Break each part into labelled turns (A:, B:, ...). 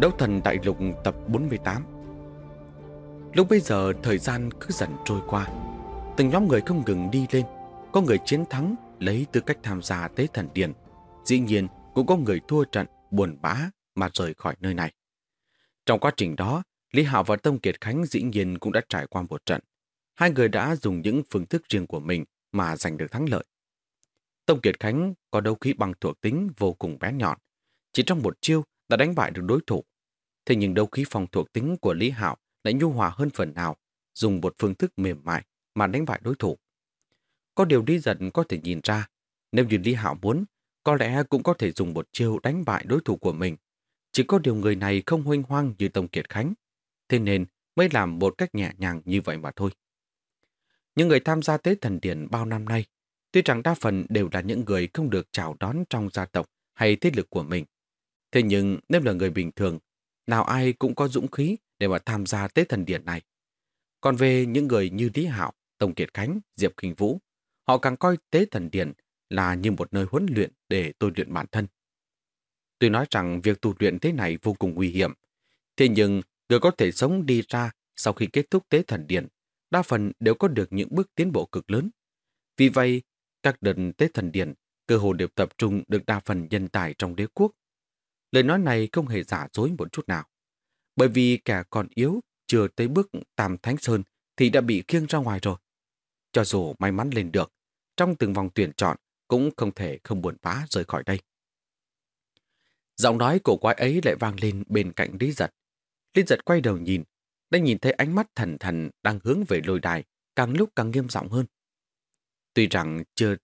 A: Đấu thần đại lục tập 48 Lúc bây giờ thời gian cứ dần trôi qua, Từng nhóm người không ngừng đi lên, Có người chiến thắng lấy tư cách tham gia tế thần điện. Dĩ nhiên, cũng có người thua trận, buồn bã mà rời khỏi nơi này. Trong quá trình đó, Lý Hạo và Tông Kiệt Khánh dĩ nhiên cũng đã trải qua một trận. Hai người đã dùng những phương thức riêng của mình mà giành được thắng lợi. Tông Kiệt Khánh có đấu khí bằng thuộc tính vô cùng bé nhọn. Chỉ trong một chiêu đã đánh bại được đối thủ. Thế nhưng đấu khí phòng thuộc tính của Lý Hạo lại nhu hòa hơn phần nào, dùng một phương thức mềm mại mà đánh bại đối thủ. Có điều đi giận có thể nhìn ra, nếu như Lý Hạo muốn, có lẽ cũng có thể dùng một chiêu đánh bại đối thủ của mình. Chỉ có điều người này không huynh hoang như Tông Kiệt Khánh, thế nên mới làm một cách nhẹ nhàng như vậy mà thôi. Những người tham gia tế thần điển bao năm nay, tuy rằng đa phần đều là những người không được chào đón trong gia tộc hay thế lực của mình, Thế nhưng nếu là người bình thường, nào ai cũng có dũng khí để mà tham gia tế thần điện này. Còn về những người như Lý Hạo, Tông Kiệt Khánh, Diệp Kinh Vũ, họ càng coi tế thần điện là như một nơi huấn luyện để tôi luyện bản thân. Tôi nói rằng việc tu luyện thế này vô cùng nguy hiểm. Thế nhưng, người có thể sống đi ra sau khi kết thúc tế thần điện, đa phần đều có được những bước tiến bộ cực lớn. Vì vậy, các đợt tế thần điện cơ hồ đều tập trung được đa phần nhân tài trong đế quốc Lời nói này không hề giả dối một chút nào. Bởi vì kẻ còn yếu, chưa tới bước tam thánh sơn thì đã bị khiêng ra ngoài rồi. Cho dù may mắn lên được, trong từng vòng tuyển chọn cũng không thể không buồn bã rời khỏi đây. Giọng nói của quái ấy lại vang lên bên cạnh Lý Giật. Lý Giật quay đầu nhìn, đã nhìn thấy ánh mắt thần thần đang hướng về lôi đài, càng lúc càng nghiêm giọng hơn. Tuy rằng chưa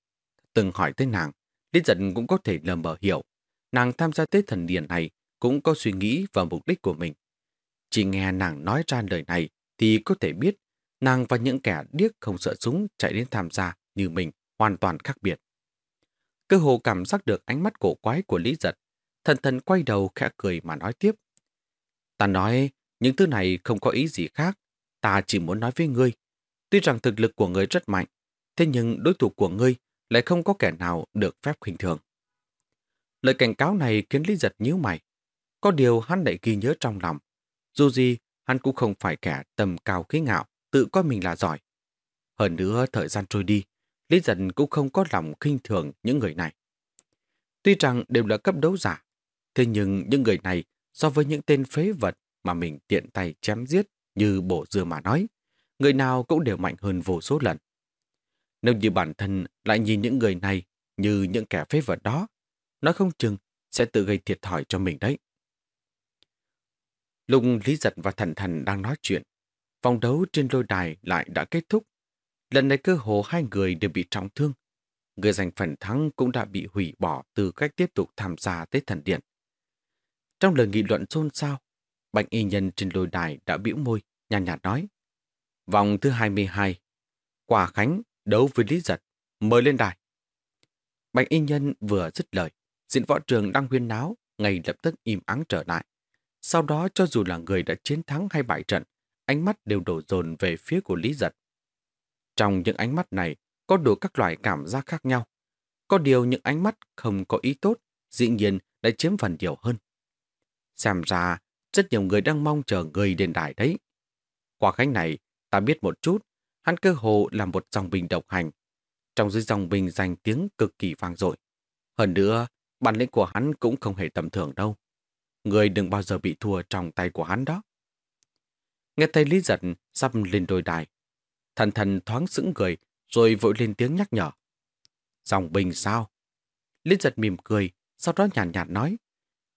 A: từng hỏi tới nàng, Lý Giật cũng có thể lờ mờ hiểu nàng tham gia tế thần điện này cũng có suy nghĩ và mục đích của mình. Chỉ nghe nàng nói ra lời này thì có thể biết nàng và những kẻ điếc không sợ súng chạy đến tham gia như mình hoàn toàn khác biệt. Cơ hồ cảm giác được ánh mắt cổ quái của Lý Giật, thần thần quay đầu khẽ cười mà nói tiếp. Ta nói, những thứ này không có ý gì khác, ta chỉ muốn nói với ngươi. Tuy rằng thực lực của ngươi rất mạnh, thế nhưng đối thủ của ngươi lại không có kẻ nào được phép khinh thường. Lời cảnh cáo này khiến Lý Giật nhíu mày. Có điều hắn lại ghi nhớ trong lòng. Dù gì, hắn cũng không phải kẻ tầm cao khí ngạo, tự coi mình là giỏi. Hơn nữa, thời gian trôi đi, Lý Giật cũng không có lòng khinh thường những người này. Tuy rằng đều là cấp đấu giả, thế nhưng những người này so với những tên phế vật mà mình tiện tay chém giết như bổ dừa mà nói, người nào cũng đều mạnh hơn vô số lần. Nếu như bản thân lại nhìn những người này như những kẻ phế vật đó, nói không chừng sẽ tự gây thiệt thòi cho mình đấy. Lúc Lý Giật và Thần Thần đang nói chuyện, vòng đấu trên lôi đài lại đã kết thúc. Lần này cơ hồ hai người đều bị trọng thương. Người giành phần thắng cũng đã bị hủy bỏ từ cách tiếp tục tham gia tới thần điện. Trong lời nghị luận xôn xao, Bạch y nhân trên lôi đài đã bĩu môi, nhàn nhạt, nhạt nói. Vòng thứ 22, Quả Khánh đấu với Lý Giật, mời lên đài. Bạch y nhân vừa dứt lời, Diễn võ trường đang huyên náo, ngay lập tức im ắng trở lại. Sau đó cho dù là người đã chiến thắng hay bại trận, ánh mắt đều đổ dồn về phía của Lý Giật. Trong những ánh mắt này, có đủ các loại cảm giác khác nhau. Có điều những ánh mắt không có ý tốt, dĩ nhiên đã chiếm phần nhiều hơn. Xem ra, rất nhiều người đang mong chờ người đền đài đấy. Qua khánh này, ta biết một chút, hắn cơ hồ là một dòng bình độc hành. Trong dưới dòng bình danh tiếng cực kỳ vang dội. Hơn nữa, bản lĩnh của hắn cũng không hề tầm thường đâu. Người đừng bao giờ bị thua trong tay của hắn đó. Nghe thấy Lý Giật sắp lên đôi đài. Thần thần thoáng sững người rồi vội lên tiếng nhắc nhở. Dòng binh sao? Lý Giật mỉm cười, sau đó nhàn nhạt, nhạt nói.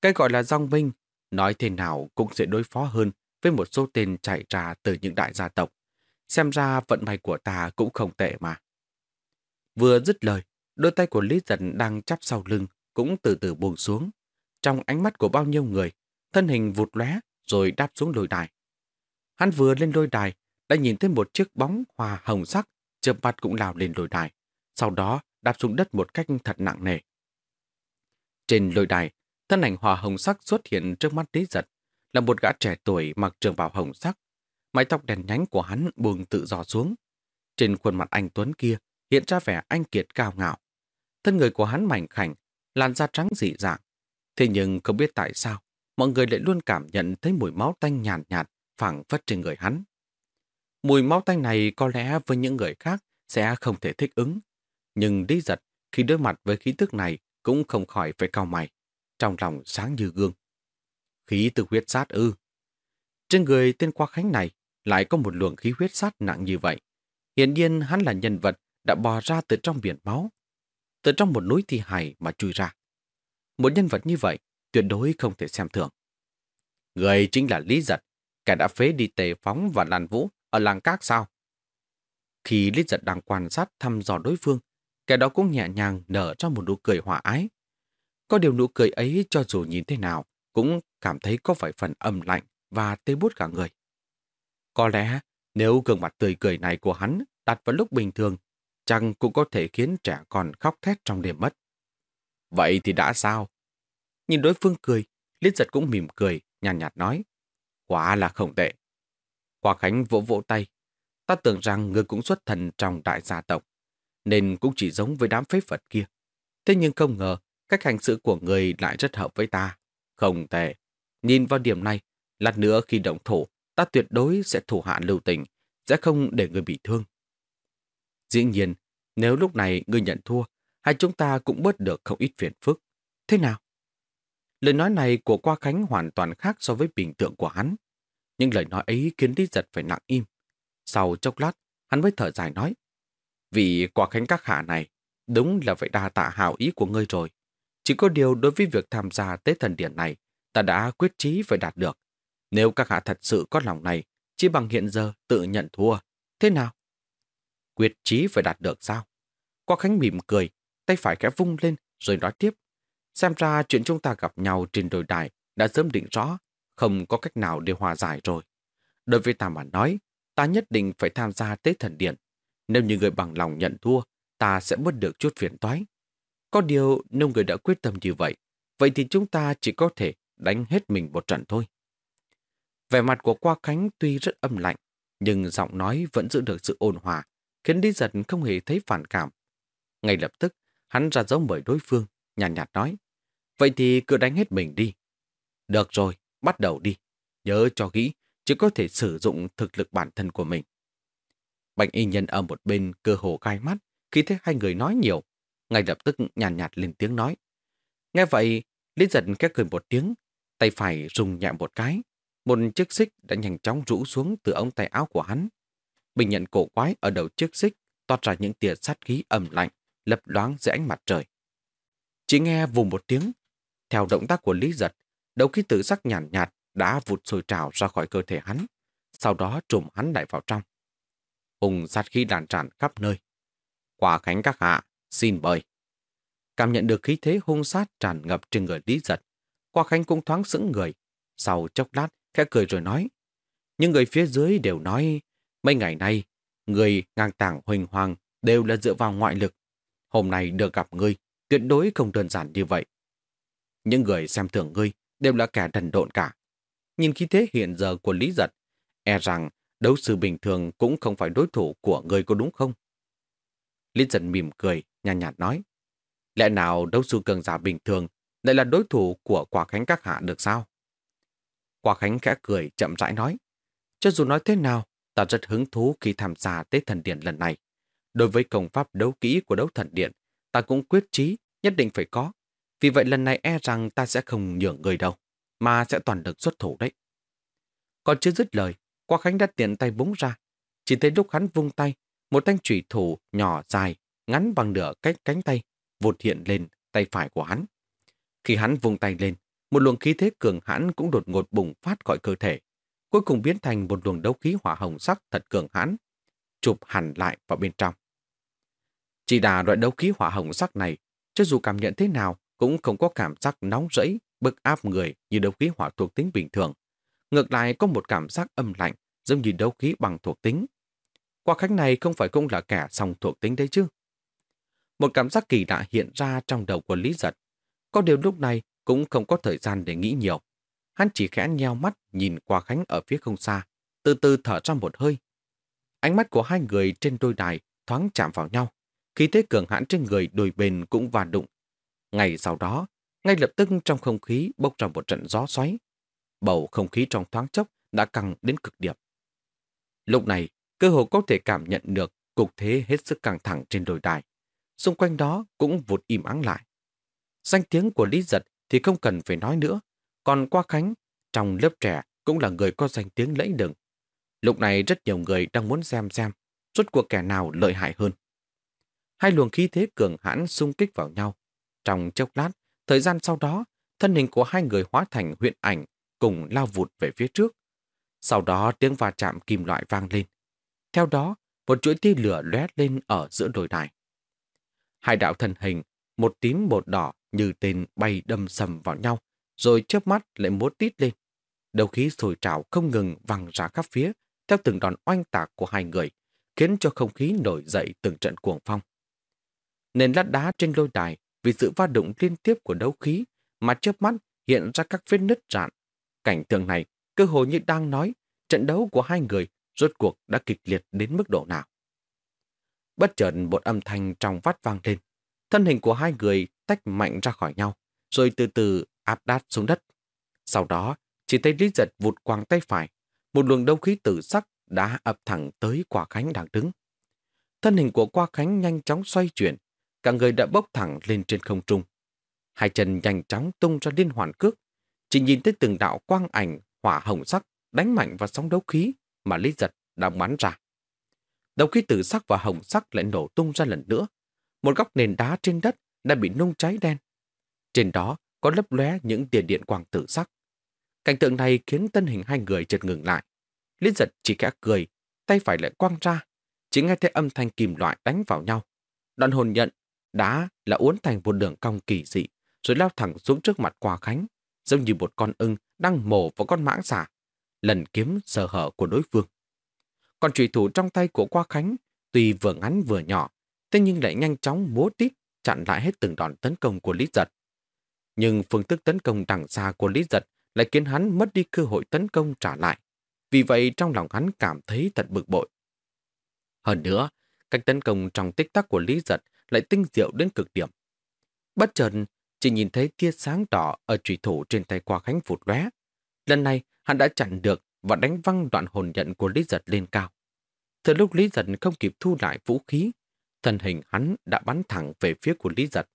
A: Cái gọi là dòng binh, nói thế nào cũng sẽ đối phó hơn với một số tên chạy ra từ những đại gia tộc. Xem ra vận may của ta cũng không tệ mà. Vừa dứt lời, đôi tay của Lý Giật đang chắp sau lưng cũng từ từ buông xuống. Trong ánh mắt của bao nhiêu người, thân hình vụt lóe rồi đáp xuống lôi đài. Hắn vừa lên lôi đài, đã nhìn thấy một chiếc bóng hòa hồng sắc, chợp mặt cũng lao lên lôi đài. Sau đó đáp xuống đất một cách thật nặng nề. Trên lôi đài, thân ảnh hòa hồng sắc xuất hiện trước mắt Lý Giật, là một gã trẻ tuổi mặc trường bào hồng sắc. Mái tóc đèn nhánh của hắn buông tự do xuống. Trên khuôn mặt anh Tuấn kia hiện ra vẻ anh kiệt cao ngạo. Thân người của hắn mảnh khảnh, làn da trắng dị dạng. Thế nhưng không biết tại sao, mọi người lại luôn cảm nhận thấy mùi máu tanh nhàn nhạt, nhạt phẳng phất trên người hắn. Mùi máu tanh này có lẽ với những người khác sẽ không thể thích ứng. Nhưng Lý Giật khi đối mặt với khí tức này cũng không khỏi phải cao mày, trong lòng sáng như gương. Khí từ huyết sát ư. Trên người tên Qua Khánh này lại có một luồng khí huyết sát nặng như vậy. hiển nhiên hắn là nhân vật đã bò ra từ trong biển máu, từ trong một núi thi hài mà chui ra. Một nhân vật như vậy tuyệt đối không thể xem thường. Người chính là Lý Giật, kẻ đã phế đi tề phóng và làn vũ ở làng các sao. Khi Lý Giật đang quan sát thăm dò đối phương, kẻ đó cũng nhẹ nhàng nở ra một nụ cười hòa ái. Có điều nụ cười ấy cho dù nhìn thế nào, cũng cảm thấy có phải phần âm lạnh và tê bút cả người. Có lẽ nếu gương mặt tươi cười này của hắn đặt vào lúc bình thường, chẳng cũng có thể khiến trẻ con khóc thét trong đêm mất. Vậy thì đã sao? Nhìn đối phương cười, Lý giật cũng mỉm cười, nhàn nhạt, nhạt nói. Quả là không tệ. Hoa Khánh vỗ vỗ tay. Ta tưởng rằng ngươi cũng xuất thần trong đại gia tộc, nên cũng chỉ giống với đám phế vật kia. Thế nhưng không ngờ, cách hành xử của người lại rất hợp với ta. Không tệ. Nhìn vào điểm này, lát nữa khi động thủ, ta tuyệt đối sẽ thủ hạ lưu tình, sẽ không để người bị thương. Dĩ nhiên, nếu lúc này ngươi nhận thua, hai chúng ta cũng bớt được không ít phiền phức. Thế nào? Lời nói này của Qua Khánh hoàn toàn khác so với bình tượng của hắn. Nhưng lời nói ấy khiến Lý Giật phải nặng im. Sau chốc lát, hắn mới thở dài nói. Vì Qua Khánh các hạ này, đúng là phải đa tạ hào ý của ngươi rồi. Chỉ có điều đối với việc tham gia tế thần điển này, ta đã quyết chí phải đạt được. Nếu các hạ thật sự có lòng này, chỉ bằng hiện giờ tự nhận thua. Thế nào? Quyết chí phải đạt được sao? Qua Khánh mỉm cười, tay phải khẽ vung lên rồi nói tiếp. Xem ra chuyện chúng ta gặp nhau trên đồi đài đã sớm định rõ, không có cách nào để hòa giải rồi. Đối với ta mà nói, ta nhất định phải tham gia tế thần điện. Nếu như người bằng lòng nhận thua, ta sẽ mất được chút phiền toái. Có điều nếu người đã quyết tâm như vậy, vậy thì chúng ta chỉ có thể đánh hết mình một trận thôi. Vẻ mặt của Qua Khánh tuy rất âm lạnh, nhưng giọng nói vẫn giữ được sự ôn hòa, khiến Lý Giật không hề thấy phản cảm. Ngay lập tức, hắn ra dấu mời đối phương, nhàn nhạt, nhạt nói, vậy thì cứ đánh hết mình đi. Được rồi, bắt đầu đi. Nhớ cho kỹ, chỉ có thể sử dụng thực lực bản thân của mình. Bạch y nhân ở một bên cơ hồ gai mắt khi thấy hai người nói nhiều, ngay lập tức nhàn nhạt, nhạt lên tiếng nói. Nghe vậy, Lý giật khét cười một tiếng, tay phải rung nhẹ một cái. Một chiếc xích đã nhanh chóng rũ xuống từ ống tay áo của hắn. Bình nhận cổ quái ở đầu chiếc xích toát ra những tia sát khí ẩm lạnh, lập đoán dưới ánh mặt trời. Chỉ nghe vùng một tiếng, theo động tác của Lý giật, đầu khí tử sắc nhàn nhạt, nhạt đã vụt sôi trào ra khỏi cơ thể hắn, sau đó trùm hắn lại vào trong. Hùng sát khí đàn tràn khắp nơi. Quả khánh các hạ, xin mời. Cảm nhận được khí thế hung sát tràn ngập trên người Lý Giật. Qua Khánh cũng thoáng sững người. Sau chốc lát, khẽ cười rồi nói. Nhưng người phía dưới đều nói, mấy ngày nay, người ngang tảng huỳnh hoàng đều là dựa vào ngoại lực. Hôm nay được gặp ngươi, tuyệt đối không đơn giản như vậy. Những người xem thường ngươi đều là kẻ đần độn cả. Nhìn khí thế hiện giờ của Lý Giật, e rằng đấu sư bình thường cũng không phải đối thủ của ngươi có đúng không? Lý Giật mỉm cười, nhàn nhạt, nhạt nói. Lẽ nào đấu sư cường giả bình thường lại là đối thủ của quả khánh các hạ được sao? Quả khánh khẽ cười chậm rãi nói. Cho dù nói thế nào, ta rất hứng thú khi tham gia Tết Thần Điện lần này. Đối với công pháp đấu kỹ của đấu thần điện, ta cũng quyết chí nhất định phải có. Vì vậy lần này e rằng ta sẽ không nhường người đâu, mà sẽ toàn lực xuất thủ đấy. Còn chưa dứt lời, Qua Khánh đã tiện tay búng ra. Chỉ thấy lúc hắn vung tay, một thanh thủy thủ nhỏ dài, ngắn bằng nửa cách cánh tay, vụt hiện lên tay phải của hắn. Khi hắn vung tay lên, một luồng khí thế cường hãn cũng đột ngột bùng phát khỏi cơ thể, cuối cùng biến thành một luồng đấu khí hỏa hồng sắc thật cường hãn, chụp hẳn lại vào bên trong. Chỉ là loại đấu khí hỏa hồng sắc này, cho dù cảm nhận thế nào, cũng không có cảm giác nóng rẫy, bức áp người như đấu khí hỏa thuộc tính bình thường. Ngược lại có một cảm giác âm lạnh, giống như đấu khí bằng thuộc tính. Qua khách này không phải cũng là kẻ song thuộc tính đấy chứ. Một cảm giác kỳ lạ hiện ra trong đầu của Lý Giật. Có điều lúc này cũng không có thời gian để nghĩ nhiều. Hắn chỉ khẽ nheo mắt nhìn qua Khánh ở phía không xa, từ từ thở ra một hơi. Ánh mắt của hai người trên đôi đài thoáng chạm vào nhau. Khí thế cường hãn trên người đôi bên cũng va đụng. Ngày sau đó, ngay lập tức trong không khí bốc ra một trận gió xoáy. Bầu không khí trong thoáng chốc đã căng đến cực điểm. Lúc này, cơ hồ có thể cảm nhận được cục thế hết sức căng thẳng trên đồi đài. Xung quanh đó cũng vụt im ắng lại. Danh tiếng của Lý Giật thì không cần phải nói nữa. Còn Qua Khánh, trong lớp trẻ cũng là người có danh tiếng lẫy lừng. Lúc này rất nhiều người đang muốn xem xem rốt cuộc kẻ nào lợi hại hơn. Hai luồng khí thế cường hãn xung kích vào nhau. Trong chốc lát, thời gian sau đó, thân hình của hai người hóa thành huyện ảnh cùng lao vụt về phía trước. Sau đó tiếng va chạm kim loại vang lên. Theo đó, một chuỗi tia lửa lóe lên ở giữa đồi đài. Hai đạo thân hình, một tím một đỏ như tên bay đâm sầm vào nhau, rồi chớp mắt lại múa tít lên. Đầu khí sồi trào không ngừng văng ra khắp phía theo từng đòn oanh tạc của hai người, khiến cho không khí nổi dậy từng trận cuồng phong. Nền lát đá trên lôi đài vì sự va đụng liên tiếp của đấu khí mà chớp mắt hiện ra các vết nứt rạn. Cảnh tượng này cơ hồ như đang nói trận đấu của hai người rốt cuộc đã kịch liệt đến mức độ nào. Bất chợt một âm thanh trong vắt vang lên. Thân hình của hai người tách mạnh ra khỏi nhau, rồi từ từ áp đát xuống đất. Sau đó, chỉ thấy Lý Giật vụt quàng tay phải. Một luồng đấu khí tử sắc đã ập thẳng tới Quả Khánh đang đứng. Thân hình của quả Khánh nhanh chóng xoay chuyển, cả người đã bốc thẳng lên trên không trung. Hai chân nhanh chóng tung ra liên hoàn cước, chỉ nhìn thấy từng đạo quang ảnh hỏa hồng sắc đánh mạnh vào sóng đấu khí mà Lý Giật đang bắn ra. Đấu khí tử sắc và hồng sắc lại nổ tung ra lần nữa. Một góc nền đá trên đất đã bị nung cháy đen. Trên đó có lấp lóe những tiền điện quang tử sắc. Cảnh tượng này khiến tân hình hai người chợt ngừng lại. Liên giật chỉ kẽ cười, tay phải lại quăng ra. Chỉ nghe thấy âm thanh kim loại đánh vào nhau. Đoạn hồn nhận, đá là uốn thành một đường cong kỳ dị, rồi lao thẳng xuống trước mặt Quà Khánh, giống như một con ưng đang mổ vào con mãng xà, lần kiếm sờ hở của đối phương. Còn trùy thủ trong tay của Qua Khánh, tuy vừa ngắn vừa nhỏ, thế nhưng lại nhanh chóng múa tít chặn lại hết từng đòn tấn công của Lý Giật. Nhưng phương thức tấn công đằng xa của Lý Giật lại khiến hắn mất đi cơ hội tấn công trả lại. Vì vậy trong lòng hắn cảm thấy thật bực bội. Hơn nữa, cách tấn công trong tích tắc của Lý Giật lại tinh diệu đến cực điểm. Bất chợt, chỉ nhìn thấy tia sáng đỏ ở trùy thủ trên tay qua khánh phụt lóe. Lần này, hắn đã chặn được và đánh văng đoạn hồn nhận của Lý Giật lên cao. Từ lúc Lý Giật không kịp thu lại vũ khí, thân hình hắn đã bắn thẳng về phía của Lý Giật.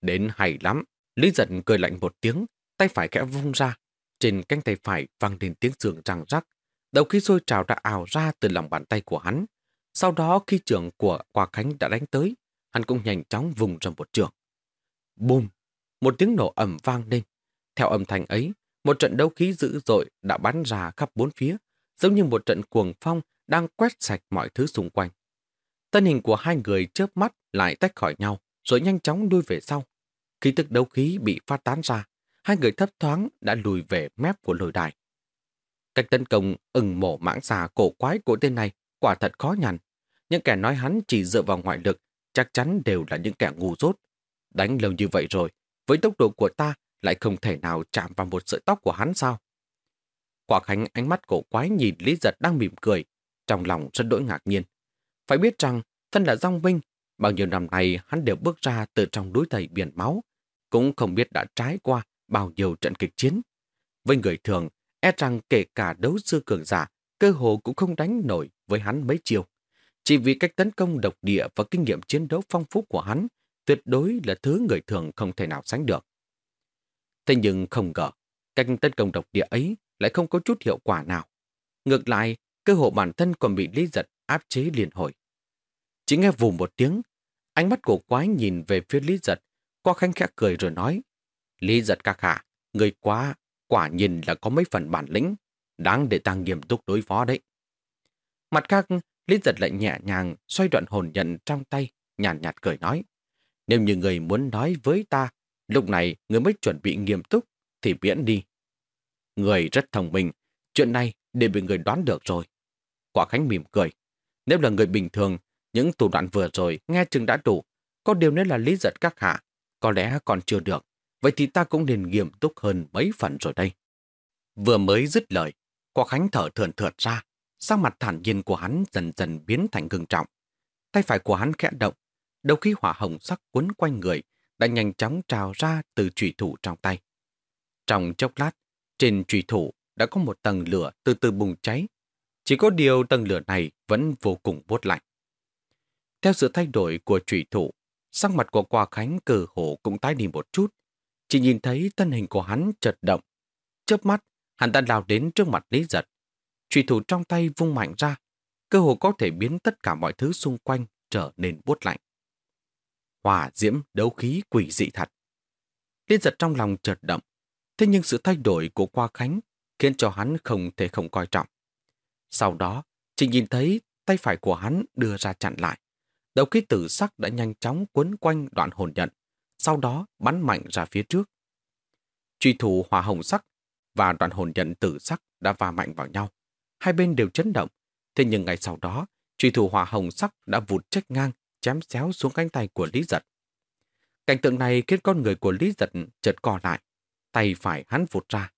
A: Đến hay lắm, Lý Giật cười lạnh một tiếng, tay phải kẽ vung ra. Trên cánh tay phải vang lên tiếng sườn răng rắc. Đầu khí sôi trào đã ảo ra từ lòng bàn tay của hắn. Sau đó khi trưởng của Quả Khánh đã đánh tới, hắn cũng nhanh chóng vùng ra một trường. Bùm! Một tiếng nổ ẩm vang lên. Theo âm thanh ấy, một trận đấu khí dữ dội đã bắn ra khắp bốn phía, giống như một trận cuồng phong đang quét sạch mọi thứ xung quanh. Thân hình của hai người chớp mắt lại tách khỏi nhau, rồi nhanh chóng đuôi về sau. Khi tức đấu khí bị phát tán ra, hai người thấp thoáng đã lùi về mép của lôi đài. Cách tấn công ừng mổ mãng xà cổ quái của tên này quả thật khó nhằn. Những kẻ nói hắn chỉ dựa vào ngoại lực chắc chắn đều là những kẻ ngu dốt. Đánh lâu như vậy rồi, với tốc độ của ta lại không thể nào chạm vào một sợi tóc của hắn sao? Quả Khánh ánh mắt cổ quái nhìn Lý Giật đang mỉm cười, trong lòng rất đỗi ngạc nhiên. Phải biết rằng, thân là Dòng Vinh, bao nhiêu năm nay hắn đều bước ra từ trong núi thầy biển máu, cũng không biết đã trái qua bao nhiêu trận kịch chiến. Với người thường, e rằng kể cả đấu sư cường giả, cơ hồ cũng không đánh nổi với hắn mấy chiều. Chỉ vì cách tấn công độc địa và kinh nghiệm chiến đấu phong phú của hắn tuyệt đối là thứ người thường không thể nào sánh được. Thế nhưng không ngờ, cách tấn công độc địa ấy lại không có chút hiệu quả nào. Ngược lại, cơ hội bản thân còn bị lý giật áp chế liền hồi. Chỉ nghe vù một tiếng, ánh mắt của quái nhìn về phía lý giật, qua khanh khẽ cười rồi nói, Lý giật ca hạ, người quá, quả nhìn là có mấy phần bản lĩnh, đáng để ta nghiêm túc đối phó đấy. Mặt khác, Lý giật lại nhẹ nhàng xoay đoạn hồn nhận trong tay, nhàn nhạt, nhạt cười nói, nếu như người muốn nói với ta Lúc này người mới chuẩn bị nghiêm túc thì miễn đi. Người rất thông minh, chuyện này đều bị người đoán được rồi. Quả Khánh mỉm cười. Nếu là người bình thường, những thủ đoạn vừa rồi nghe chừng đã đủ. Có điều nếu là lý giật các hạ, có lẽ còn chưa được. Vậy thì ta cũng nên nghiêm túc hơn mấy phần rồi đây. Vừa mới dứt lời, Quả Khánh thở thườn thượt ra, sắc mặt thản nhiên của hắn dần dần biến thành gương trọng. Tay phải của hắn khẽ động, đầu khí hỏa hồng sắc cuốn quanh người đã nhanh chóng trào ra từ trùy thủ trong tay. Trong chốc lát, trên trùy thủ đã có một tầng lửa từ từ bùng cháy. Chỉ có điều tầng lửa này vẫn vô cùng bốt lạnh. Theo sự thay đổi của trùy thủ, sắc mặt của Qua Khánh cử hổ cũng tái đi một chút. Chỉ nhìn thấy thân hình của hắn chật động. Chớp mắt, hắn đã lao đến trước mặt Lý Giật. truy thủ trong tay vung mạnh ra, cơ hồ có thể biến tất cả mọi thứ xung quanh trở nên buốt lạnh. Hỏa diễm đấu khí quỷ dị thật. Lý Giật trong lòng chợt động, thế nhưng sự thay đổi của Qua Khánh khiến cho hắn không thể không coi trọng. Sau đó, chỉ nhìn thấy tay phải của hắn đưa ra chặn lại. Đầu khí tử sắc đã nhanh chóng quấn quanh đoạn hồn nhận, sau đó bắn mạnh ra phía trước. Truy thủ hỏa hồng sắc và đoạn hồn nhận tử sắc đã va mạnh vào nhau. Hai bên đều chấn động, thế nhưng ngày sau đó, truy thủ hỏa hồng sắc đã vụt trách ngang, chém xéo xuống cánh tay của Lý Giật. Cảnh tượng này khiến con người của Lý Giật chợt co lại, tay phải hắn vụt ra.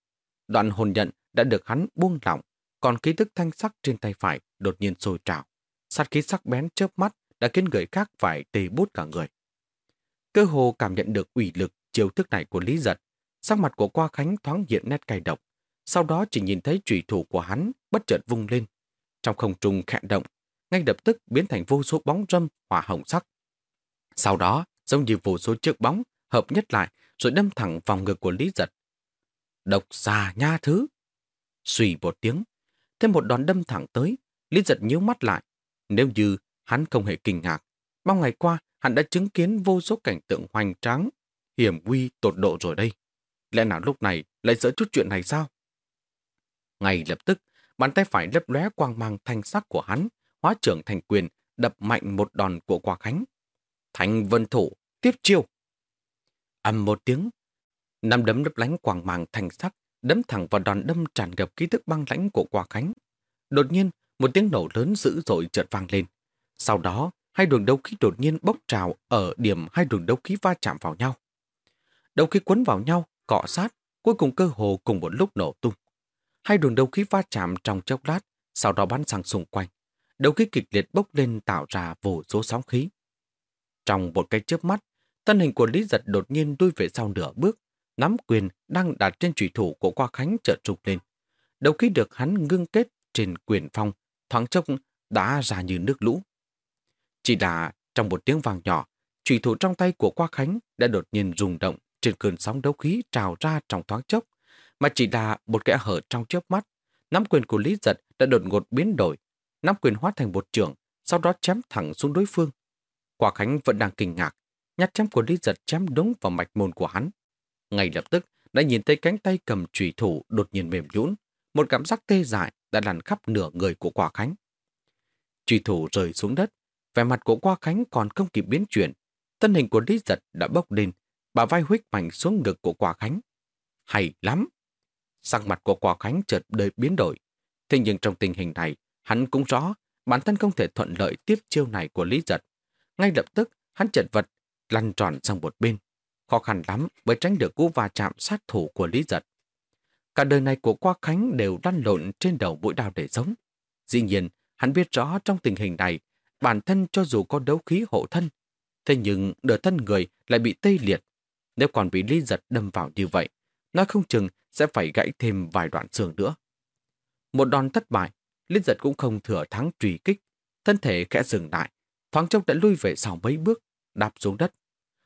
A: Đoạn hồn nhận đã được hắn buông lỏng, còn ký thức thanh sắc trên tay phải đột nhiên sôi trào. Sát khí sắc bén chớp mắt đã khiến người khác phải tê bút cả người. Cơ hồ cảm nhận được ủy lực chiêu thức này của Lý Giật, sắc mặt của Qua Khánh thoáng hiện nét cay độc. Sau đó chỉ nhìn thấy trùy thủ của hắn bất chợt vung lên. Trong không trung khẽ động, ngay lập tức biến thành vô số bóng râm hỏa hồng sắc. Sau đó, giống như vô số chiếc bóng hợp nhất lại rồi đâm thẳng vào ngực của Lý Giật. Độc xà nha thứ. Xùy một tiếng, thêm một đòn đâm thẳng tới, Lý Giật nhíu mắt lại. Nếu như hắn không hề kinh ngạc, bao ngày qua hắn đã chứng kiến vô số cảnh tượng hoành tráng, hiểm nguy tột độ rồi đây. Lẽ nào lúc này lại dỡ chút chuyện này sao? Ngay lập tức, bàn tay phải lấp lóe quang mang thanh sắc của hắn, hóa trưởng thành quyền, đập mạnh một đòn của quả khánh. Thành vân thủ, tiếp chiêu. Âm một tiếng, năm đấm lấp lánh quang mang thanh sắc, đấm thẳng vào đòn đâm tràn ngập ký thức băng lãnh của quả khánh. Đột nhiên, một tiếng nổ lớn dữ dội chợt vang lên. Sau đó, hai đường đấu khí đột nhiên bốc trào ở điểm hai đường đấu khí va chạm vào nhau. Đấu khí quấn vào nhau, cọ sát, cuối cùng cơ hồ cùng một lúc nổ tung. Hai đường đấu khí va chạm trong chốc lát, sau đó bắn sang xung quanh. Đấu khí kịch liệt bốc lên tạo ra vô số sóng khí. Trong một cái chớp mắt, thân hình của Lý Giật đột nhiên đuôi về sau nửa bước, nắm quyền đang đặt trên trùy thủ của Qua Khánh chợt trục lên. Đầu khí được hắn ngưng kết trên quyền phong, thoáng chốc đã ra như nước lũ. Chỉ là trong một tiếng vàng nhỏ, trùy thủ trong tay của Qua Khánh đã đột nhiên rung động trên cơn sóng đấu khí trào ra trong thoáng chốc, mà chỉ là một kẽ hở trong chớp mắt. Nắm quyền của Lý Giật đã đột ngột biến đổi, nắm quyền hóa thành một trường, sau đó chém thẳng xuống đối phương. Quả Khánh vẫn đang kinh ngạc, nhát chém của Lý Giật chém đúng vào mạch môn của hắn. Ngay lập tức, đã nhìn thấy cánh tay cầm trùy thủ đột nhiên mềm nhũn, một cảm giác tê dại đã lăn khắp nửa người của Quả Khánh. Trùy thủ rơi xuống đất, vẻ mặt của qua Khánh còn không kịp biến chuyển, thân hình của Lý Giật đã bốc lên, bà vai huyết mạnh xuống ngực của Quả Khánh. Hay lắm! Sắc mặt của Quả Khánh chợt đời biến đổi. Thế nhưng trong tình hình này, hắn cũng rõ bản thân không thể thuận lợi tiếp chiêu này của Lý Giật. Ngay lập tức, hắn chật vật, lăn tròn sang một bên. Khó khăn lắm mới tránh được cú va chạm sát thủ của Lý Giật. Cả đời này của Qua Khánh đều lăn lộn trên đầu mũi đào để sống. Dĩ nhiên, hắn biết rõ trong tình hình này, bản thân cho dù có đấu khí hộ thân, thế nhưng nửa thân người lại bị tê liệt. Nếu còn bị ly Giật đâm vào như vậy, nói không chừng sẽ phải gãy thêm vài đoạn xương nữa. Một đòn thất bại, Lý Giật cũng không thừa thắng truy kích, thân thể khẽ dừng lại, thoáng chốc đã lui về sau mấy bước, đạp xuống đất.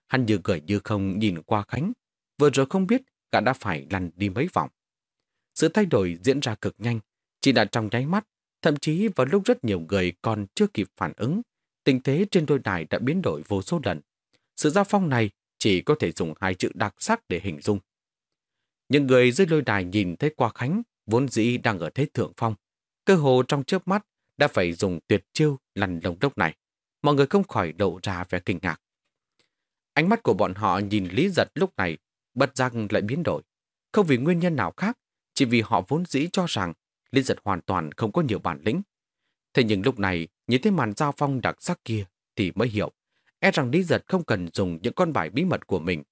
A: Hắn như cười như không nhìn qua Khánh, vừa rồi không biết gã đã phải lăn đi mấy vòng. Sự thay đổi diễn ra cực nhanh, chỉ là trong nháy mắt, thậm chí vào lúc rất nhiều người còn chưa kịp phản ứng, tình thế trên đôi đài đã biến đổi vô số lần. Sự giao phong này chỉ có thể dùng hai chữ đặc sắc để hình dung. Những người dưới lôi đài nhìn thấy qua Khánh vốn dĩ đang ở thế thượng phong, cơ hồ trong chớp mắt đã phải dùng tuyệt chiêu lằn lồng đốc này. Mọi người không khỏi đậu ra vẻ kinh ngạc. Ánh mắt của bọn họ nhìn Lý Giật lúc này, bất giác lại biến đổi. Không vì nguyên nhân nào khác, chỉ vì họ vốn dĩ cho rằng Lý Giật hoàn toàn không có nhiều bản lĩnh. Thế nhưng lúc này, nhìn thấy màn giao phong đặc sắc kia thì mới hiểu. E rằng Lý Giật không cần dùng những con bài bí mật của mình.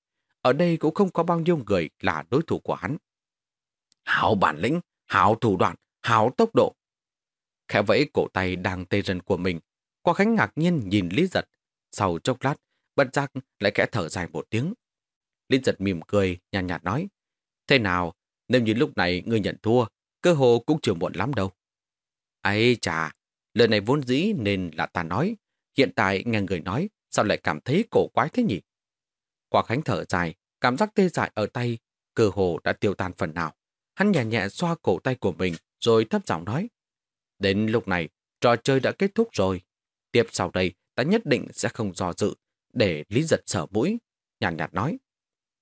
A: Ở đây cũng không có bao nhiêu người là đối thủ của hắn. Hảo bản lĩnh, hảo thủ đoạn, hảo tốc độ. Khẽ vẫy cổ tay đang tê rần của mình. Qua Khánh ngạc nhiên nhìn Lý Giật. Sau chốc lát, bất giác lại kẽ thở dài một tiếng. Lý Giật mỉm cười, nhàn nhạt, nhạt nói. Thế nào, nếu như lúc này ngươi nhận thua, cơ hồ cũng chưa muộn lắm đâu. ấy chà, lời này vốn dĩ nên là ta nói. Hiện tại nghe người nói, sao lại cảm thấy cổ quái thế nhỉ? Quả Khánh thở dài, cảm giác tê dại ở tay, cơ hồ đã tiêu tan phần nào. Hắn nhẹ nhẹ xoa cổ tay của mình, rồi thấp giọng nói. Đến lúc này, trò chơi đã kết thúc rồi. Tiếp sau đây, ta nhất định sẽ không dò dự, để Lý giật sở mũi. Nhàn nhạt, nhạt nói.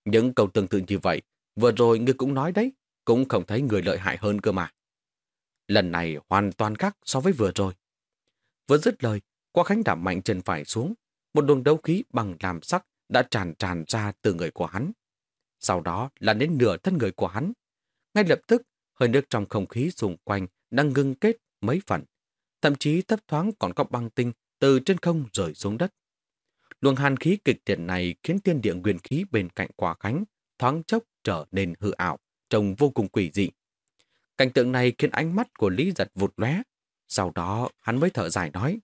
A: Những câu tương tự như vậy, vừa rồi ngươi cũng nói đấy, cũng không thấy người lợi hại hơn cơ mà. Lần này hoàn toàn khác so với vừa rồi. Vừa dứt lời, qua khánh đảm mạnh chân phải xuống, một luồng đấu khí bằng làm sắc đã tràn tràn ra từ người của hắn. Sau đó là đến nửa thân người của hắn. Ngay lập tức, hơi nước trong không khí xung quanh đang ngưng kết mấy phần. Thậm chí thấp thoáng còn có băng tinh từ trên không rơi xuống đất. Luồng hàn khí kịch liệt này khiến tiên địa nguyên khí bên cạnh quả khánh thoáng chốc trở nên hư ảo, trông vô cùng quỷ dị. Cảnh tượng này khiến ánh mắt của Lý giật vụt lóe. Sau đó hắn mới thở dài nói.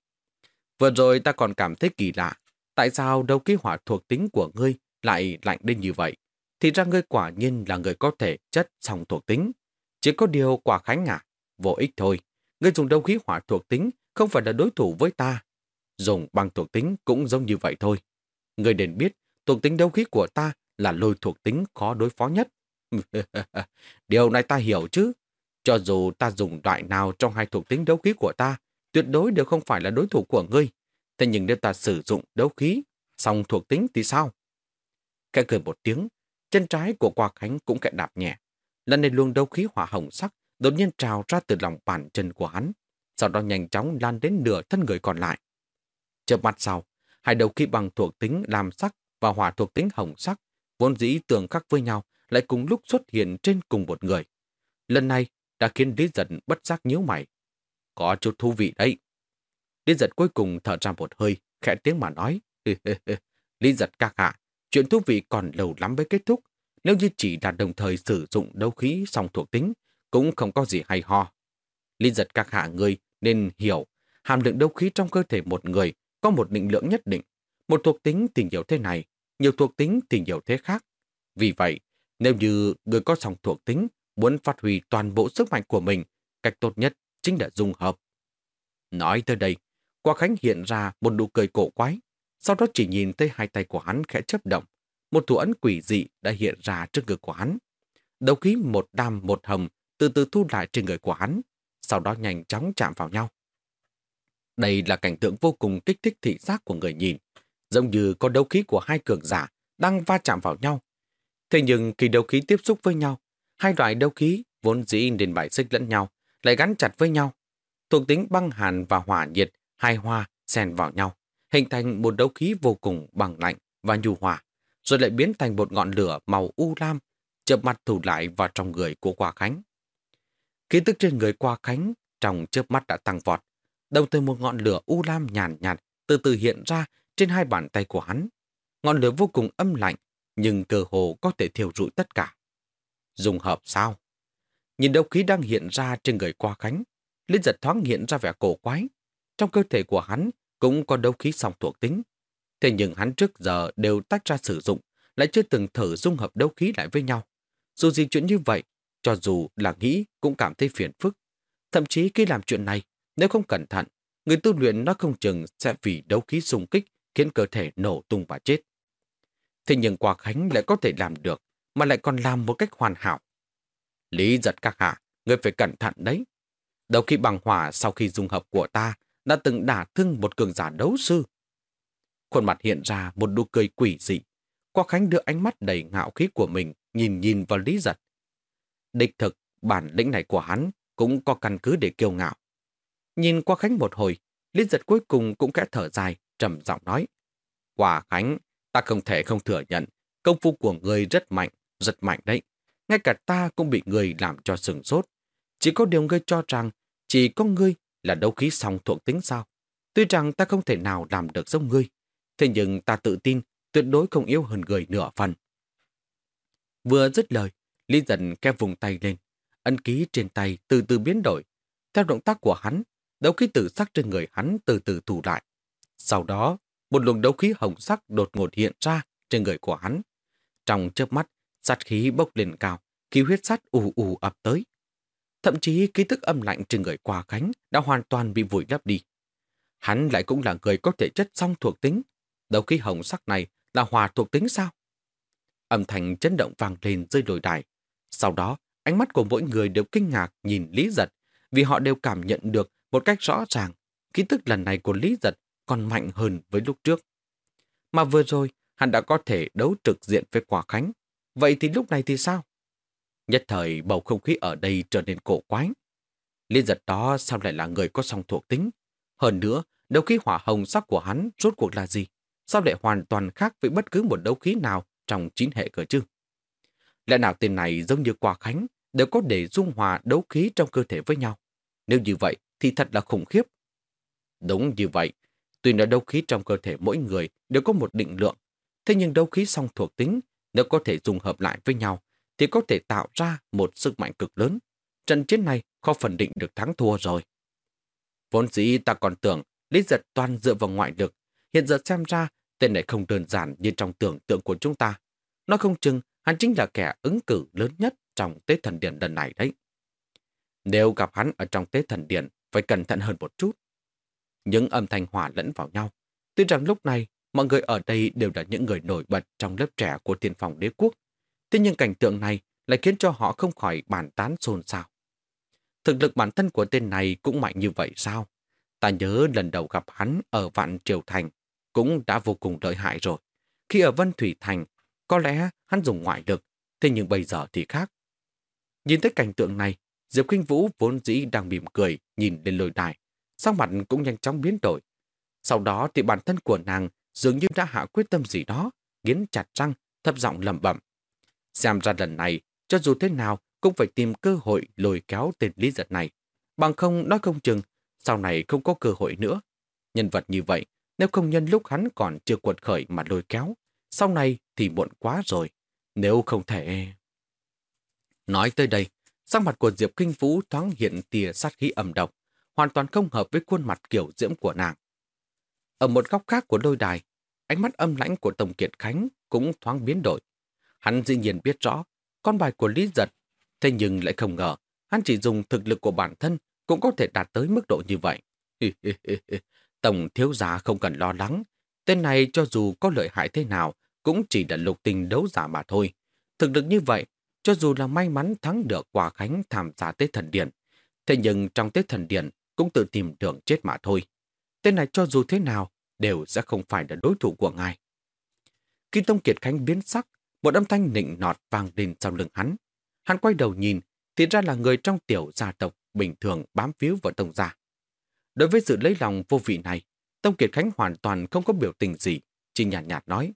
A: Vừa rồi ta còn cảm thấy kỳ lạ. Tại sao đâu ký hỏa thuộc tính của ngươi lại lạnh đến như vậy? Thì ra ngươi quả nhiên là người có thể chất song thuộc tính. Chỉ có điều quả khánh à, vô ích thôi. Ngươi dùng đâu khí hỏa thuộc tính không phải là đối thủ với ta. Dùng bằng thuộc tính cũng giống như vậy thôi. Ngươi nên biết, thuộc tính đấu khí của ta là lôi thuộc tính khó đối phó nhất. Điều này ta hiểu chứ. Cho dù ta dùng loại nào trong hai thuộc tính đấu khí của ta, tuyệt đối đều không phải là đối thủ của ngươi. Thế nhưng nếu ta sử dụng đấu khí, xong thuộc tính thì sao? Khẽ cười một tiếng, chân trái của Quà Khánh cũng kẹt đạp nhẹ. Lần này luồng đấu khí hỏa hồng sắc đột nhiên trào ra từ lòng bàn chân của hắn, sau đó nhanh chóng lan đến nửa thân người còn lại. Chợp mặt sau, hai đầu khí bằng thuộc tính làm sắc và hỏa thuộc tính hồng sắc, vốn dĩ tường khắc với nhau, lại cùng lúc xuất hiện trên cùng một người. Lần này đã khiến Lý Giật bất giác nhíu mày. Có chút thú vị đấy. Lý Giật cuối cùng thở ra một hơi, khẽ tiếng mà nói. Lý Giật các hạ, chuyện thú vị còn lâu lắm mới kết thúc. Nếu như chỉ là đồng thời sử dụng đấu khí song thuộc tính, cũng không có gì hay ho. Lý Giật các hạ người nên hiểu hàm lượng đấu khí trong cơ thể một người có một định lượng nhất định. Một thuộc tính thì nhiều thế này, nhiều thuộc tính thì nhiều thế khác. Vì vậy, nếu như người có dòng thuộc tính muốn phát huy toàn bộ sức mạnh của mình, cách tốt nhất chính là dung hợp. Nói tới đây, Qua Khánh hiện ra một nụ cười cổ quái, sau đó chỉ nhìn thấy hai tay của hắn khẽ chấp động. Một thủ ấn quỷ dị đã hiện ra trước ngực của hắn. Đầu khí một đam một hầm từ từ thu lại trên người của hắn, sau đó nhanh chóng chạm vào nhau. Đây là cảnh tượng vô cùng kích thích thị giác của người nhìn, giống như có đấu khí của hai cường giả đang va chạm vào nhau. Thế nhưng khi đấu khí tiếp xúc với nhau, hai loại đấu khí vốn dĩ nên bài xích lẫn nhau, lại gắn chặt với nhau. Thuộc tính băng hàn và hỏa nhiệt, hai hoa xen vào nhau, hình thành một đấu khí vô cùng bằng lạnh và nhu hòa, rồi lại biến thành một ngọn lửa màu u lam, chợp mặt thủ lại vào trong người của Qua Khánh. Khí tức trên người Qua Khánh trong chớp mắt đã tăng vọt, đồng thời một ngọn lửa u lam nhàn nhạt, từ từ hiện ra trên hai bàn tay của hắn. Ngọn lửa vô cùng âm lạnh, nhưng cơ hồ có thể thiêu rụi tất cả. Dùng hợp sao? Nhìn đấu khí đang hiện ra trên người qua khánh, Linh giật thoáng hiện ra vẻ cổ quái. Trong cơ thể của hắn cũng có đấu khí song thuộc tính. Thế nhưng hắn trước giờ đều tách ra sử dụng, lại chưa từng thử dung hợp đấu khí lại với nhau. Dù gì chuyện như vậy, cho dù là nghĩ cũng cảm thấy phiền phức. Thậm chí khi làm chuyện này, nếu không cẩn thận, người tu luyện nó không chừng sẽ vì đấu khí xung kích khiến cơ thể nổ tung và chết. Thế nhưng Quả Khánh lại có thể làm được, mà lại còn làm một cách hoàn hảo. Lý giật các hạ, người phải cẩn thận đấy. Đầu khi bằng hỏa sau khi dung hợp của ta đã từng đả thương một cường giả đấu sư. Khuôn mặt hiện ra một nụ cười quỷ dị. Qua Khánh đưa ánh mắt đầy ngạo khí của mình nhìn nhìn vào Lý giật. Địch thực, bản lĩnh này của hắn cũng có căn cứ để kiêu ngạo. Nhìn qua Khánh một hồi, Lý giật cuối cùng cũng kẽ thở dài, trầm giọng nói. Quả Khánh, Ta không thể không thừa nhận, công phu của người rất mạnh, rất mạnh đấy. Ngay cả ta cũng bị người làm cho sừng sốt. Chỉ có điều ngươi cho rằng chỉ có ngươi là đấu khí song thuộc tính sao. Tuy rằng ta không thể nào làm được giống ngươi, thế nhưng ta tự tin tuyệt đối không yếu hơn người nửa phần. Vừa dứt lời, Lý dần kéo vùng tay lên, ân ký trên tay từ từ biến đổi. Theo động tác của hắn, đấu khí tử sắc trên người hắn từ từ thủ lại. Sau đó, một luồng đấu khí hồng sắc đột ngột hiện ra trên người của hắn. Trong chớp mắt, sát khí bốc lên cao, khí huyết sắt ù ù ập tới. Thậm chí ký tức âm lạnh trên người quả khánh đã hoàn toàn bị vùi lấp đi. Hắn lại cũng là người có thể chất song thuộc tính. Đấu khí hồng sắc này là hòa thuộc tính sao? Âm thanh chấn động vang lên rơi đồi đài. Sau đó, ánh mắt của mỗi người đều kinh ngạc nhìn Lý Giật vì họ đều cảm nhận được một cách rõ ràng ký tức lần này của Lý Giật còn mạnh hơn với lúc trước. Mà vừa rồi, hắn đã có thể đấu trực diện với quả khánh. Vậy thì lúc này thì sao? Nhất thời bầu không khí ở đây trở nên cổ quái. liên giật đó sao lại là người có song thuộc tính? Hơn nữa, đấu khí hỏa hồng sắc của hắn rốt cuộc là gì? Sao lại hoàn toàn khác với bất cứ một đấu khí nào trong chín hệ cờ chứ? Lẽ nào tên này giống như quả khánh đều có để dung hòa đấu khí trong cơ thể với nhau? Nếu như vậy thì thật là khủng khiếp. Đúng như vậy, tuy là đấu khí trong cơ thể mỗi người đều có một định lượng, thế nhưng đấu khí song thuộc tính nếu có thể dùng hợp lại với nhau thì có thể tạo ra một sức mạnh cực lớn. Trận chiến này khó phần định được thắng thua rồi. Vốn dĩ ta còn tưởng Lý Giật toàn dựa vào ngoại lực. Hiện giờ xem ra tên này không đơn giản như trong tưởng tượng của chúng ta. Nó không chừng hắn chính là kẻ ứng cử lớn nhất trong Tết Thần Điện lần này đấy. Nếu gặp hắn ở trong Tết Thần Điện, phải cẩn thận hơn một chút. Những âm thanh hòa lẫn vào nhau. Tuy rằng lúc này, mọi người ở đây đều là những người nổi bật trong lớp trẻ của tiên phòng đế quốc. Thế nhưng cảnh tượng này lại khiến cho họ không khỏi bàn tán xôn xao. Thực lực bản thân của tên này cũng mạnh như vậy sao? Ta nhớ lần đầu gặp hắn ở Vạn Triều Thành cũng đã vô cùng lợi hại rồi. Khi ở Vân Thủy Thành, có lẽ hắn dùng ngoại lực, thế nhưng bây giờ thì khác. Nhìn thấy cảnh tượng này, Diệp Kinh Vũ vốn dĩ đang mỉm cười nhìn lên lôi đài, sắc mặt cũng nhanh chóng biến đổi. Sau đó thì bản thân của nàng dường như đã hạ quyết tâm gì đó, nghiến chặt răng, thấp giọng lẩm bẩm. Xem ra lần này, cho dù thế nào cũng phải tìm cơ hội lôi kéo tên lý giật này. Bằng không nói không chừng, sau này không có cơ hội nữa. Nhân vật như vậy, nếu không nhân lúc hắn còn chưa quật khởi mà lôi kéo, sau này thì muộn quá rồi. Nếu không thể... Nói tới đây, sắc mặt của Diệp Kinh Phú thoáng hiện tia sát khí ẩm độc, hoàn toàn không hợp với khuôn mặt kiểu diễm của nàng. Ở một góc khác của đôi đài, ánh mắt âm lãnh của Tổng Kiệt Khánh cũng thoáng biến đổi. Hắn dĩ nhiên biết rõ con bài của Lý Giật, thế nhưng lại không ngờ hắn chỉ dùng thực lực của bản thân cũng có thể đạt tới mức độ như vậy. Tổng thiếu gia không cần lo lắng, tên này cho dù có lợi hại thế nào cũng chỉ là lục tình đấu giả mà thôi. Thực lực như vậy, cho dù là may mắn thắng được quả khánh tham gia Tết Thần Điện, thế nhưng trong Tết Thần Điện cũng tự tìm đường chết mà thôi. Tên này cho dù thế nào đều sẽ không phải là đối thủ của ngài. Khi Tông Kiệt Khánh biến sắc, một âm thanh nịnh nọt vang lên sau lưng hắn. Hắn quay đầu nhìn, thì ra là người trong tiểu gia tộc bình thường bám phiếu vào Tông gia. Đối với sự lấy lòng vô vị này, Tông Kiệt Khánh hoàn toàn không có biểu tình gì, chỉ nhạt nhạt nói.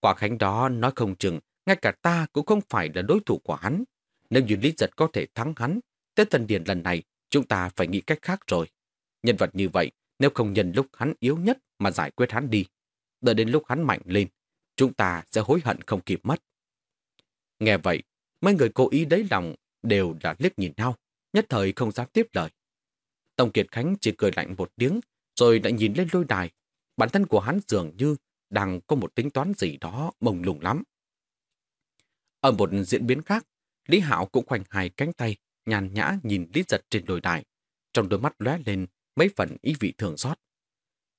A: Quả Khánh đó nói không chừng, ngay cả ta cũng không phải là đối thủ của hắn. Nếu như Lý Giật có thể thắng hắn, Tết Thần Điền lần này chúng ta phải nghĩ cách khác rồi. Nhân vật như vậy, nếu không nhân lúc hắn yếu nhất mà giải quyết hắn đi, đợi đến lúc hắn mạnh lên, chúng ta sẽ hối hận không kịp mất. Nghe vậy, mấy người cố ý đấy lòng đều đã liếc nhìn nhau, nhất thời không dám tiếp lời. Tổng Kiệt Khánh chỉ cười lạnh một tiếng, rồi lại nhìn lên lôi đài. Bản thân của hắn dường như đang có một tính toán gì đó mông lung lắm. Ở một diễn biến khác, Lý Hạo cũng khoanh hai cánh tay, nhàn nhã nhìn Lý Giật trên đồi đài. Trong đôi mắt lóe lên mấy phần ý vị thường xót.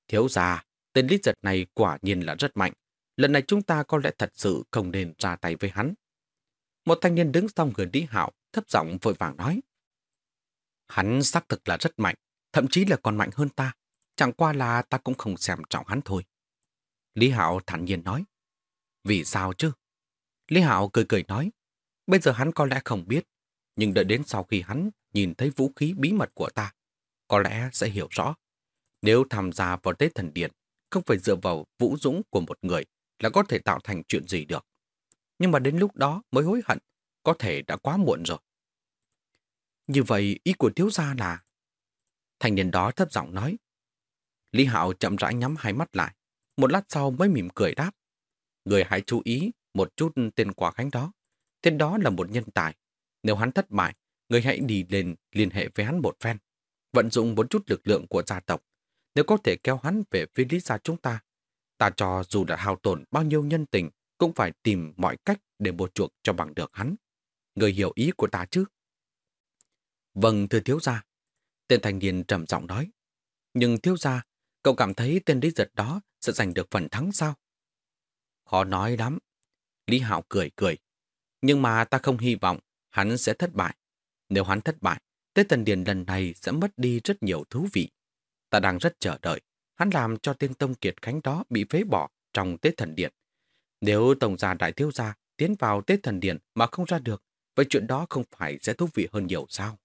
A: Thiếu già, tên Lý Giật này quả nhiên là rất mạnh. Lần này chúng ta có lẽ thật sự không nên ra tay với hắn. Một thanh niên đứng sau người Lý Hạo thấp giọng vội vàng nói. Hắn xác thực là rất mạnh, thậm chí là còn mạnh hơn ta. Chẳng qua là ta cũng không xem trọng hắn thôi. Lý Hạo thản nhiên nói. Vì sao chứ? Lý Hạo cười cười nói. Bây giờ hắn có lẽ không biết, nhưng đợi đến sau khi hắn nhìn thấy vũ khí bí mật của ta, có lẽ sẽ hiểu rõ. Nếu tham gia vào Tết Thần Điện, không phải dựa vào vũ dũng của một người, là có thể tạo thành chuyện gì được. Nhưng mà đến lúc đó mới hối hận, có thể đã quá muộn rồi. Như vậy ý của thiếu gia là... Thành niên đó thấp giọng nói. Lý Hạo chậm rãi nhắm hai mắt lại. Một lát sau mới mỉm cười đáp. Người hãy chú ý một chút tên quả khánh đó. Tên đó là một nhân tài. Nếu hắn thất bại, người hãy đi lên liên hệ với hắn một phen. Vận dụng một chút lực lượng của gia tộc. Nếu có thể kéo hắn về phía lý gia chúng ta, ta cho dù đã hao tổn bao nhiêu nhân tình, cũng phải tìm mọi cách để bột chuộc cho bằng được hắn. Người hiểu ý của ta chứ? Vâng, thưa thiếu gia. Tên thành niên trầm giọng nói. Nhưng thiếu gia, cậu cảm thấy tên lý giật đó sẽ giành được phần thắng sao? Khó nói lắm. Lý Hạo cười cười. Nhưng mà ta không hy vọng hắn sẽ thất bại. Nếu hắn thất bại, tết Tần Điền lần này sẽ mất đi rất nhiều thú vị. Ta đang rất chờ đợi. Hắn làm cho tên Tông Kiệt Khánh đó bị phế bỏ trong tết Thần Điện. Nếu Tổng gia Đại Thiếu Gia tiến vào tết Thần Điện mà không ra được, vậy chuyện đó không phải sẽ thú vị hơn nhiều sao?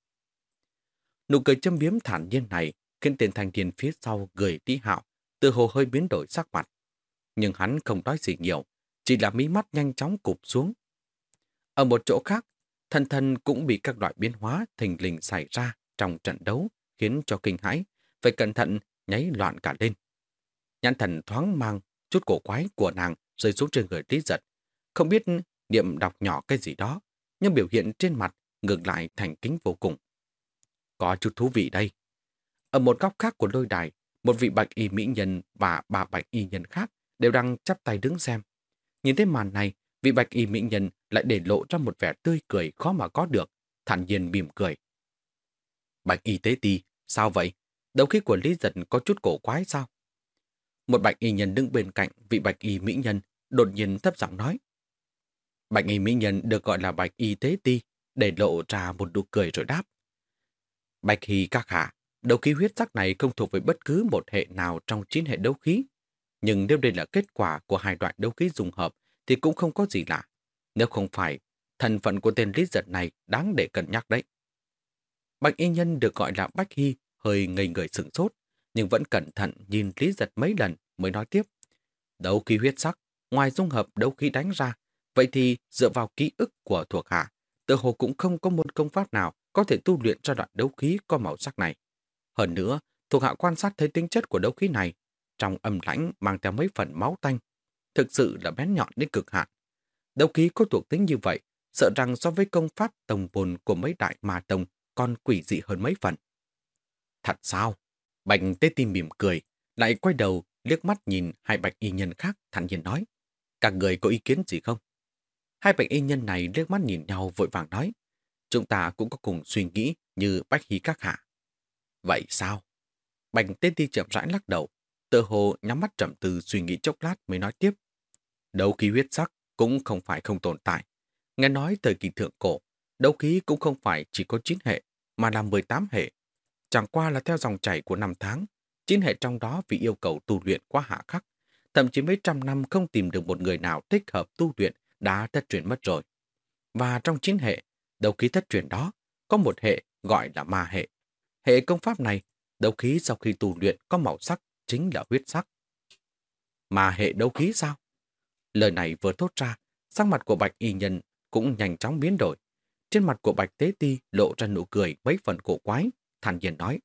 A: Nụ cười châm biếm thản nhiên này khiến tên thanh niên phía sau gửi tí Hạo từ hồ hơi biến đổi sắc mặt. Nhưng hắn không nói gì nhiều, chỉ là mí mắt nhanh chóng cụp xuống. Ở một chỗ khác, thân thân cũng bị các loại biến hóa thình lình xảy ra trong trận đấu khiến cho kinh hãi, phải cẩn thận nháy loạn cả lên. Nhãn thần thoáng mang chút cổ quái của nàng rơi xuống trên người Lý Giật. Không biết niệm đọc nhỏ cái gì đó, nhưng biểu hiện trên mặt ngược lại thành kính vô cùng. Có chút thú vị đây. Ở một góc khác của lôi đài, một vị bạch y mỹ nhân và ba bạch y nhân khác đều đang chắp tay đứng xem. Nhìn thấy màn này, vị bạch y mỹ nhân lại để lộ ra một vẻ tươi cười khó mà có được, thản nhiên mỉm cười. Bạch y tế ti, sao vậy? Đầu khí của Lý Giật có chút cổ quái sao? Một bạch y nhân đứng bên cạnh vị bạch y mỹ nhân, đột nhiên thấp giọng nói. Bạch y mỹ nhân được gọi là bạch y tế ti, để lộ ra một nụ cười rồi đáp. Bạch y các hạ, đấu khí huyết sắc này không thuộc về bất cứ một hệ nào trong chín hệ đấu khí. Nhưng nếu đây là kết quả của hai đoạn đấu khí dùng hợp thì cũng không có gì lạ. Nếu không phải, thân phận của tên lít giật này đáng để cân nhắc đấy. Bạch y nhân được gọi là Bách Hy hơi ngây người sửng sốt, nhưng vẫn cẩn thận nhìn lý giật mấy lần mới nói tiếp. Đấu khí huyết sắc, ngoài dung hợp đấu khí đánh ra, vậy thì dựa vào ký ức của thuộc hạ, tự hồ cũng không có môn công pháp nào có thể tu luyện ra đoạn đấu khí có màu sắc này. Hơn nữa, thuộc hạ quan sát thấy tính chất của đấu khí này, trong âm lãnh mang theo mấy phần máu tanh, thực sự là bén nhọn đến cực hạn. Đấu khí có thuộc tính như vậy, sợ rằng so với công pháp tổng bồn của mấy đại ma tông còn quỷ dị hơn mấy phần. Thật sao? Bạch tê tim mỉm cười, lại quay đầu liếc mắt nhìn hai bạch y nhân khác thản nhiên nói. Các người có ý kiến gì không? Hai bạch y nhân này liếc mắt nhìn nhau vội vàng nói. Chúng ta cũng có cùng suy nghĩ như bách hí các hạ. Vậy sao? Bạch tê ti chậm rãi lắc đầu, tự hồ nhắm mắt trầm tư suy nghĩ chốc lát mới nói tiếp. Đấu khí huyết sắc cũng không phải không tồn tại. Nghe nói thời kỳ thượng cổ, đấu khí cũng không phải chỉ có 9 hệ, mà là 18 hệ. Chẳng qua là theo dòng chảy của năm tháng, 9 hệ trong đó vì yêu cầu tu luyện quá hạ khắc, thậm chí mấy trăm năm không tìm được một người nào thích hợp tu luyện đã thất truyền mất rồi. Và trong 9 hệ, đấu khí thất truyền đó, có một hệ gọi là ma hệ. Hệ công pháp này, đấu khí sau khi tu luyện có màu sắc chính là huyết sắc. Mà hệ đấu khí sao? Lời này vừa thốt ra, sắc mặt của Bạch Y Nhân cũng nhanh chóng biến đổi. Trên mặt của Bạch Tế Ti lộ ra nụ cười mấy phần cổ quái, thản nhiên nói.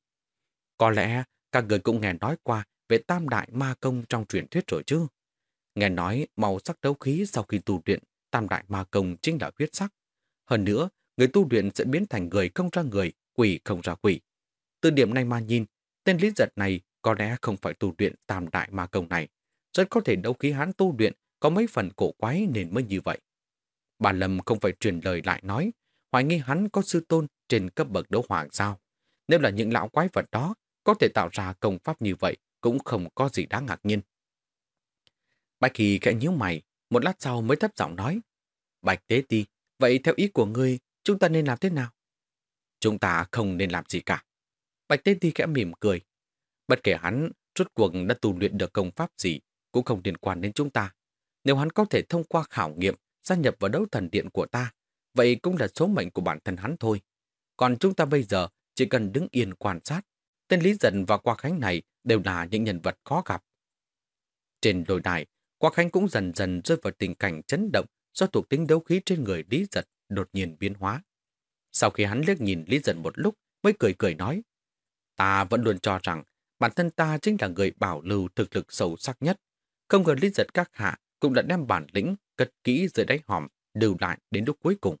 A: Có lẽ các người cũng nghe nói qua về tam đại ma công trong truyền thuyết rồi chứ? Nghe nói màu sắc đấu khí sau khi tu luyện, tam đại ma công chính là huyết sắc. Hơn nữa, người tu luyện sẽ biến thành người không ra người, quỷ không ra quỷ. Từ điểm này mà nhìn, tên lý giật này có lẽ không phải tu luyện tam đại ma công này. Rất có thể đấu khí hắn tu luyện có mấy phần cổ quái nên mới như vậy. Bà Lâm không phải truyền lời lại nói, hoài nghi hắn có sư tôn trên cấp bậc đấu hoàng sao. Nếu là những lão quái vật đó, có thể tạo ra công pháp như vậy cũng không có gì đáng ngạc nhiên. Bạch Kỳ khẽ nhíu mày, một lát sau mới thấp giọng nói. Bạch Tế Ti, vậy theo ý của ngươi, chúng ta nên làm thế nào? Chúng ta không nên làm gì cả. Bạch Tế Ti khẽ mỉm cười. Bất kể hắn rốt cuộc đã tu luyện được công pháp gì, cũng không liên quan đến chúng ta. Nếu hắn có thể thông qua khảo nghiệm gia nhập vào đấu thần điện của ta, vậy cũng là số mệnh của bản thân hắn thôi. Còn chúng ta bây giờ chỉ cần đứng yên quan sát. Tên Lý dần và Qua Khánh này đều là những nhân vật khó gặp. Trên đồi đài, Qua Khánh cũng dần dần rơi vào tình cảnh chấn động do thuộc tính đấu khí trên người Lý Giật đột nhiên biến hóa. Sau khi hắn liếc nhìn Lý Giật một lúc mới cười cười nói Ta vẫn luôn cho rằng bản thân ta chính là người bảo lưu thực lực sâu sắc nhất. Không ngờ Lý Giật các hạ cũng đã đem bản lĩnh cất kỹ dưới đáy hòm lưu lại đến lúc cuối cùng.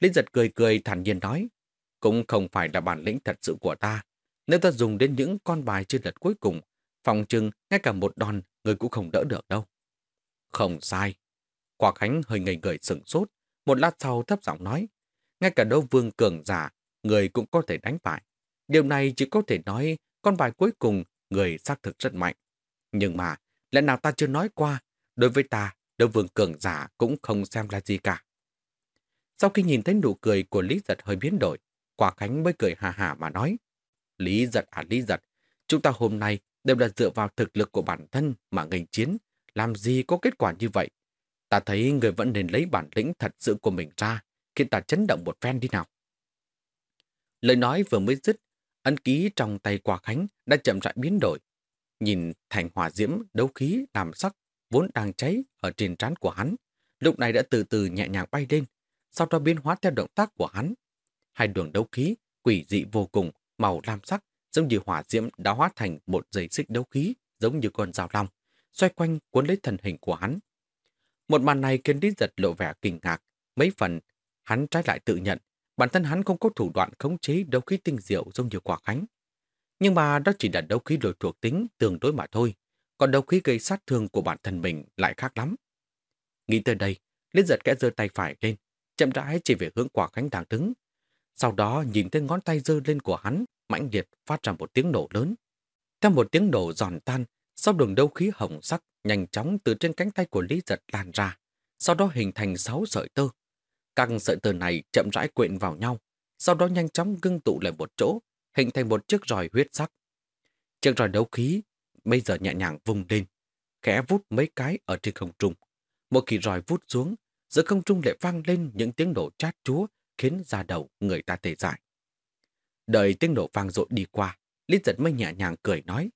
A: Lý Giật cười cười thản nhiên nói cũng không phải là bản lĩnh thật sự của ta. Nếu ta dùng đến những con bài trên lật cuối cùng, phòng trưng ngay cả một đòn người cũng không đỡ được đâu. Không sai. Quả Khánh hơi ngây người sửng sốt, một lát sau thấp giọng nói, ngay cả đấu vương cường giả, người cũng có thể đánh bại. Điều này chỉ có thể nói con bài cuối cùng người xác thực rất mạnh. Nhưng mà, lẽ nào ta chưa nói qua, đối với ta, đấu vương cường giả cũng không xem là gì cả. Sau khi nhìn thấy nụ cười của Lý Giật hơi biến đổi, Quả Khánh mới cười hà hà mà nói, Lý Giật à Lý Giật, chúng ta hôm nay đều là dựa vào thực lực của bản thân mà ngành chiến, làm gì có kết quả như vậy. Ta thấy người vẫn nên lấy bản lĩnh thật sự của mình ra, khiến ta chấn động một phen đi nào. Lời nói vừa mới dứt, ấn ký trong tay quả khánh đã chậm rãi biến đổi. Nhìn thành hỏa diễm đấu khí làm sắc vốn đang cháy ở trên trán của hắn, lúc này đã từ từ nhẹ nhàng bay lên, sau đó biến hóa theo động tác của hắn. Hai đường đấu khí quỷ dị vô cùng, màu lam sắc, giống như hỏa diễm đã hóa thành một dây xích đấu khí, giống như con rào long, xoay quanh cuốn lấy thân hình của hắn. Một màn này khiến Lý Giật lộ vẻ kinh ngạc, mấy phần hắn trái lại tự nhận bản thân hắn không có thủ đoạn khống chế đấu khí tinh diệu giống như quả khánh. Nhưng mà đó chỉ là đấu khí đổi thuộc tính tương đối mà thôi, còn đấu khí gây sát thương của bản thân mình lại khác lắm. Nghĩ tới đây, Lý giật kẽ giơ tay phải lên, chậm rãi chỉ về hướng quả khánh đang đứng. Sau đó nhìn thấy ngón tay giơ lên của hắn, mãnh liệt phát ra một tiếng nổ lớn. Theo một tiếng nổ giòn tan, sau đường đấu khí hồng sắc nhanh chóng từ trên cánh tay của Lý giật lan ra, sau đó hình thành sáu sợi tơ. Các sợi tơ này chậm rãi quyện vào nhau, sau đó nhanh chóng ngưng tụ lại một chỗ, hình thành một chiếc roi huyết sắc. Chiếc roi đấu khí bây giờ nhẹ nhàng vùng lên, khẽ vút mấy cái ở trên không trung. Một khi roi vút xuống, giữa không trung lại vang lên những tiếng nổ chát chúa khiến da đầu người ta tê dại. Đợi tiếng nổ vang dội đi qua, Lý giật mới nhẹ nhàng cười nói.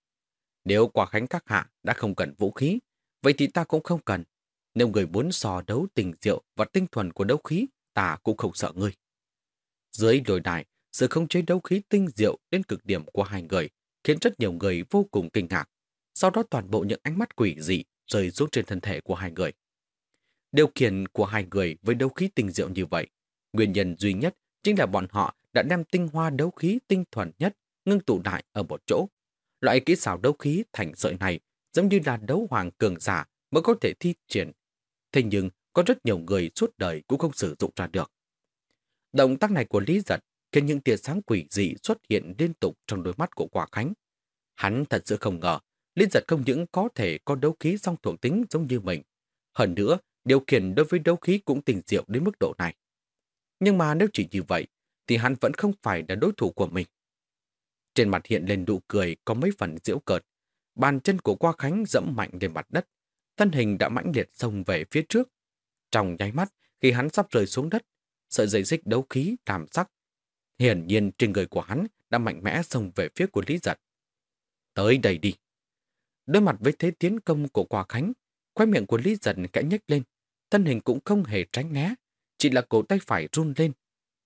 A: Nếu quả khánh các hạ đã không cần vũ khí, vậy thì ta cũng không cần. Nếu người muốn so đấu tình diệu và tinh thuần của đấu khí, ta cũng không sợ ngươi. Dưới lồi đài, sự không chế đấu khí tinh diệu đến cực điểm của hai người khiến rất nhiều người vô cùng kinh ngạc. Sau đó toàn bộ những ánh mắt quỷ dị rơi xuống trên thân thể của hai người. Điều kiện của hai người với đấu khí tinh diệu như vậy, nguyên nhân duy nhất chính là bọn họ đã đem tinh hoa đấu khí tinh thuần nhất ngưng tụ lại ở một chỗ. Loại kỹ xảo đấu khí thành sợi này giống như là đấu hoàng cường giả mới có thể thi triển. Thế nhưng có rất nhiều người suốt đời cũng không sử dụng ra được. Động tác này của Lý Giật khiến những tia sáng quỷ dị xuất hiện liên tục trong đôi mắt của Quả Khánh. Hắn thật sự không ngờ Lý Giật không những có thể có đấu khí song thuộc tính giống như mình. Hơn nữa, điều khiển đối với đấu khí cũng tình diệu đến mức độ này. Nhưng mà nếu chỉ như vậy, thì hắn vẫn không phải là đối thủ của mình. Trên mặt hiện lên nụ cười có mấy phần diễu cợt. Bàn chân của Qua Khánh dẫm mạnh lên mặt đất. Thân hình đã mãnh liệt xông về phía trước. Trong nháy mắt, khi hắn sắp rơi xuống đất, sợi dây xích đấu khí làm sắc. Hiển nhiên trên người của hắn đã mạnh mẽ xông về phía của Lý Giật. Tới đây đi. Đối mặt với thế tiến công của Quả Khánh, khoai miệng của Lý Giật kẽ nhếch lên. Thân hình cũng không hề tránh né, chỉ là cổ tay phải run lên.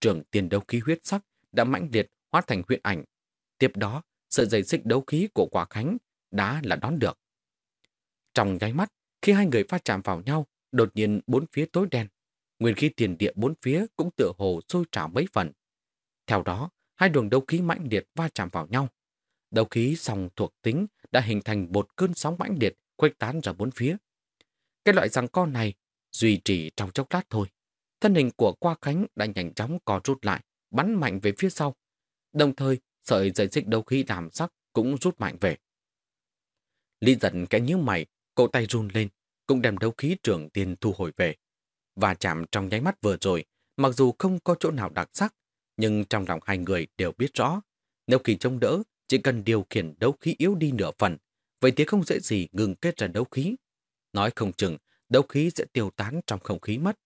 A: Trường tiền đấu khí huyết sắc đã mãnh liệt hóa thành huyết ảnh Tiếp đó, sợi dây xích đấu khí của quả khánh đã là đón được. Trong nháy mắt, khi hai người va chạm vào nhau, đột nhiên bốn phía tối đen. Nguyên khi tiền địa bốn phía cũng tựa hồ sôi trào mấy phần. Theo đó, hai đường đấu khí mãnh liệt va chạm vào nhau. Đấu khí song thuộc tính đã hình thành một cơn sóng mãnh liệt khuếch tán ra bốn phía. Cái loại răng co này duy trì trong chốc lát thôi. Thân hình của qua khánh đã nhanh chóng co rút lại, bắn mạnh về phía sau. Đồng thời, sợi dây xích đấu khí làm sắc cũng rút mạnh về. Lý giận cái nhíu mày, cổ tay run lên, cũng đem đấu khí trưởng tiền thu hồi về. Và chạm trong nháy mắt vừa rồi, mặc dù không có chỗ nào đặc sắc, nhưng trong lòng hai người đều biết rõ, nếu khi chống đỡ, chỉ cần điều khiển đấu khí yếu đi nửa phần, vậy thì không dễ gì ngừng kết ra đấu khí. Nói không chừng, đấu khí sẽ tiêu tán trong không khí mất.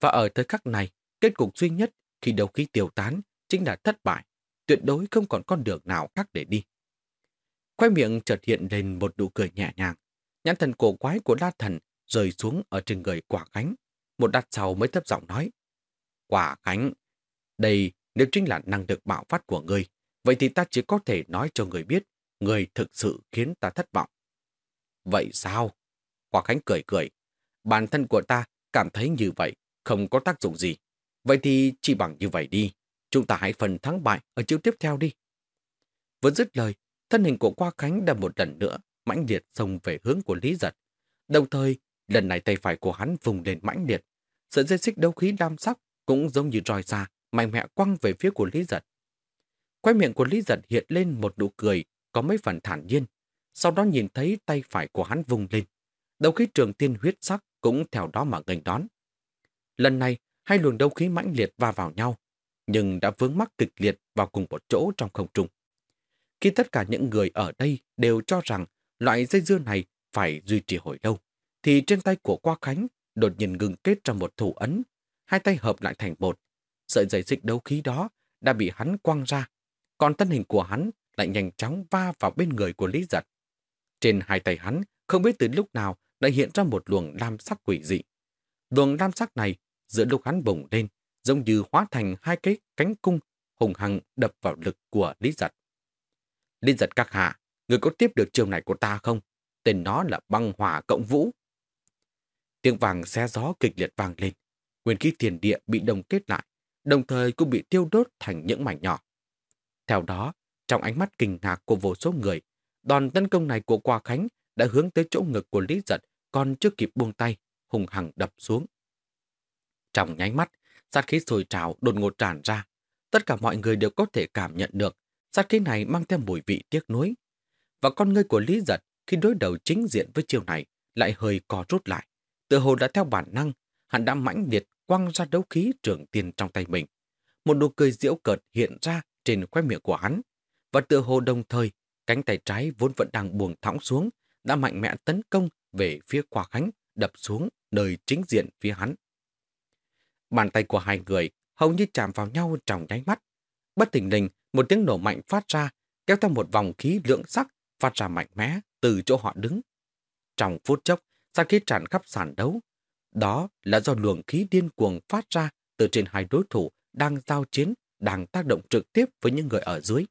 A: Và ở thời khắc này, kết cục duy nhất khi đấu khí tiêu tán chính là thất bại tuyệt đối không còn con đường nào khác để đi. Khoai miệng chợt hiện lên một nụ cười nhẹ nhàng, nhãn thần cổ quái của La Thần rơi xuống ở trên người quả khánh. Một đắt sau mới thấp giọng nói. Quả khánh, đây nếu chính là năng lực bạo phát của ngươi, vậy thì ta chỉ có thể nói cho người biết, người thực sự khiến ta thất vọng. Vậy sao? Quả khánh cười cười. Bản thân của ta cảm thấy như vậy, không có tác dụng gì. Vậy thì chỉ bằng như vậy đi. Chúng ta hãy phần thắng bại ở chiêu tiếp theo đi. Vừa dứt lời, thân hình của Qua Khánh đã một lần nữa mãnh liệt xông về hướng của Lý Giật. Đồng thời, lần này tay phải của hắn vùng lên mãnh liệt. Sợi dây xích đấu khí đam sắc cũng giống như roi ra mạnh mẽ quăng về phía của Lý Giật. Quay miệng của Lý Giật hiện lên một nụ cười có mấy phần thản nhiên. Sau đó nhìn thấy tay phải của hắn vùng lên. Đấu khí trường tiên huyết sắc cũng theo đó mà ngành đón. Lần này, hai luồng đấu khí mãnh liệt va vào nhau, nhưng đã vướng mắc kịch liệt vào cùng một chỗ trong không trung. Khi tất cả những người ở đây đều cho rằng loại dây dưa này phải duy trì hồi lâu, thì trên tay của Qua Khánh đột nhiên ngừng kết trong một thủ ấn, hai tay hợp lại thành một. Sợi dây xích đấu khí đó đã bị hắn quăng ra, còn thân hình của hắn lại nhanh chóng va vào bên người của Lý Giật. Trên hai tay hắn, không biết từ lúc nào đã hiện ra một luồng lam sắc quỷ dị. Luồng lam sắc này, giữa lúc hắn bùng lên, giống như hóa thành hai cái cánh cung hùng hăng đập vào lực của Lý Giật. Lý Giật các hạ, người có tiếp được chiều này của ta không? Tên nó là băng hỏa cộng vũ. Tiếng vàng xe gió kịch liệt vang lên. Nguyên khí thiền địa bị đồng kết lại, đồng thời cũng bị tiêu đốt thành những mảnh nhỏ. Theo đó, trong ánh mắt kinh ngạc của vô số người, đòn tấn công này của Qua Khánh đã hướng tới chỗ ngực của Lý Giật còn chưa kịp buông tay, hùng hằng đập xuống. Trong nháy mắt, sát khí sôi trào đột ngột tràn ra. Tất cả mọi người đều có thể cảm nhận được sát khí này mang theo mùi vị tiếc nuối. Và con ngươi của Lý Giật khi đối đầu chính diện với chiêu này lại hơi co rút lại. Tự hồ đã theo bản năng, hắn đã mãnh liệt quăng ra đấu khí trưởng tiền trong tay mình. Một nụ cười diễu cợt hiện ra trên khóe miệng của hắn. Và tự hồ đồng thời, cánh tay trái vốn vẫn đang buông thõng xuống, đã mạnh mẽ tấn công về phía quả Khánh, đập xuống nơi chính diện phía hắn. Bàn tay của hai người hầu như chạm vào nhau trong nháy mắt. Bất tình lình, một tiếng nổ mạnh phát ra, kéo theo một vòng khí lưỡng sắc phát ra mạnh mẽ từ chỗ họ đứng. Trong phút chốc, sát khí tràn khắp sàn đấu. Đó là do luồng khí điên cuồng phát ra từ trên hai đối thủ đang giao chiến, đang tác động trực tiếp với những người ở dưới.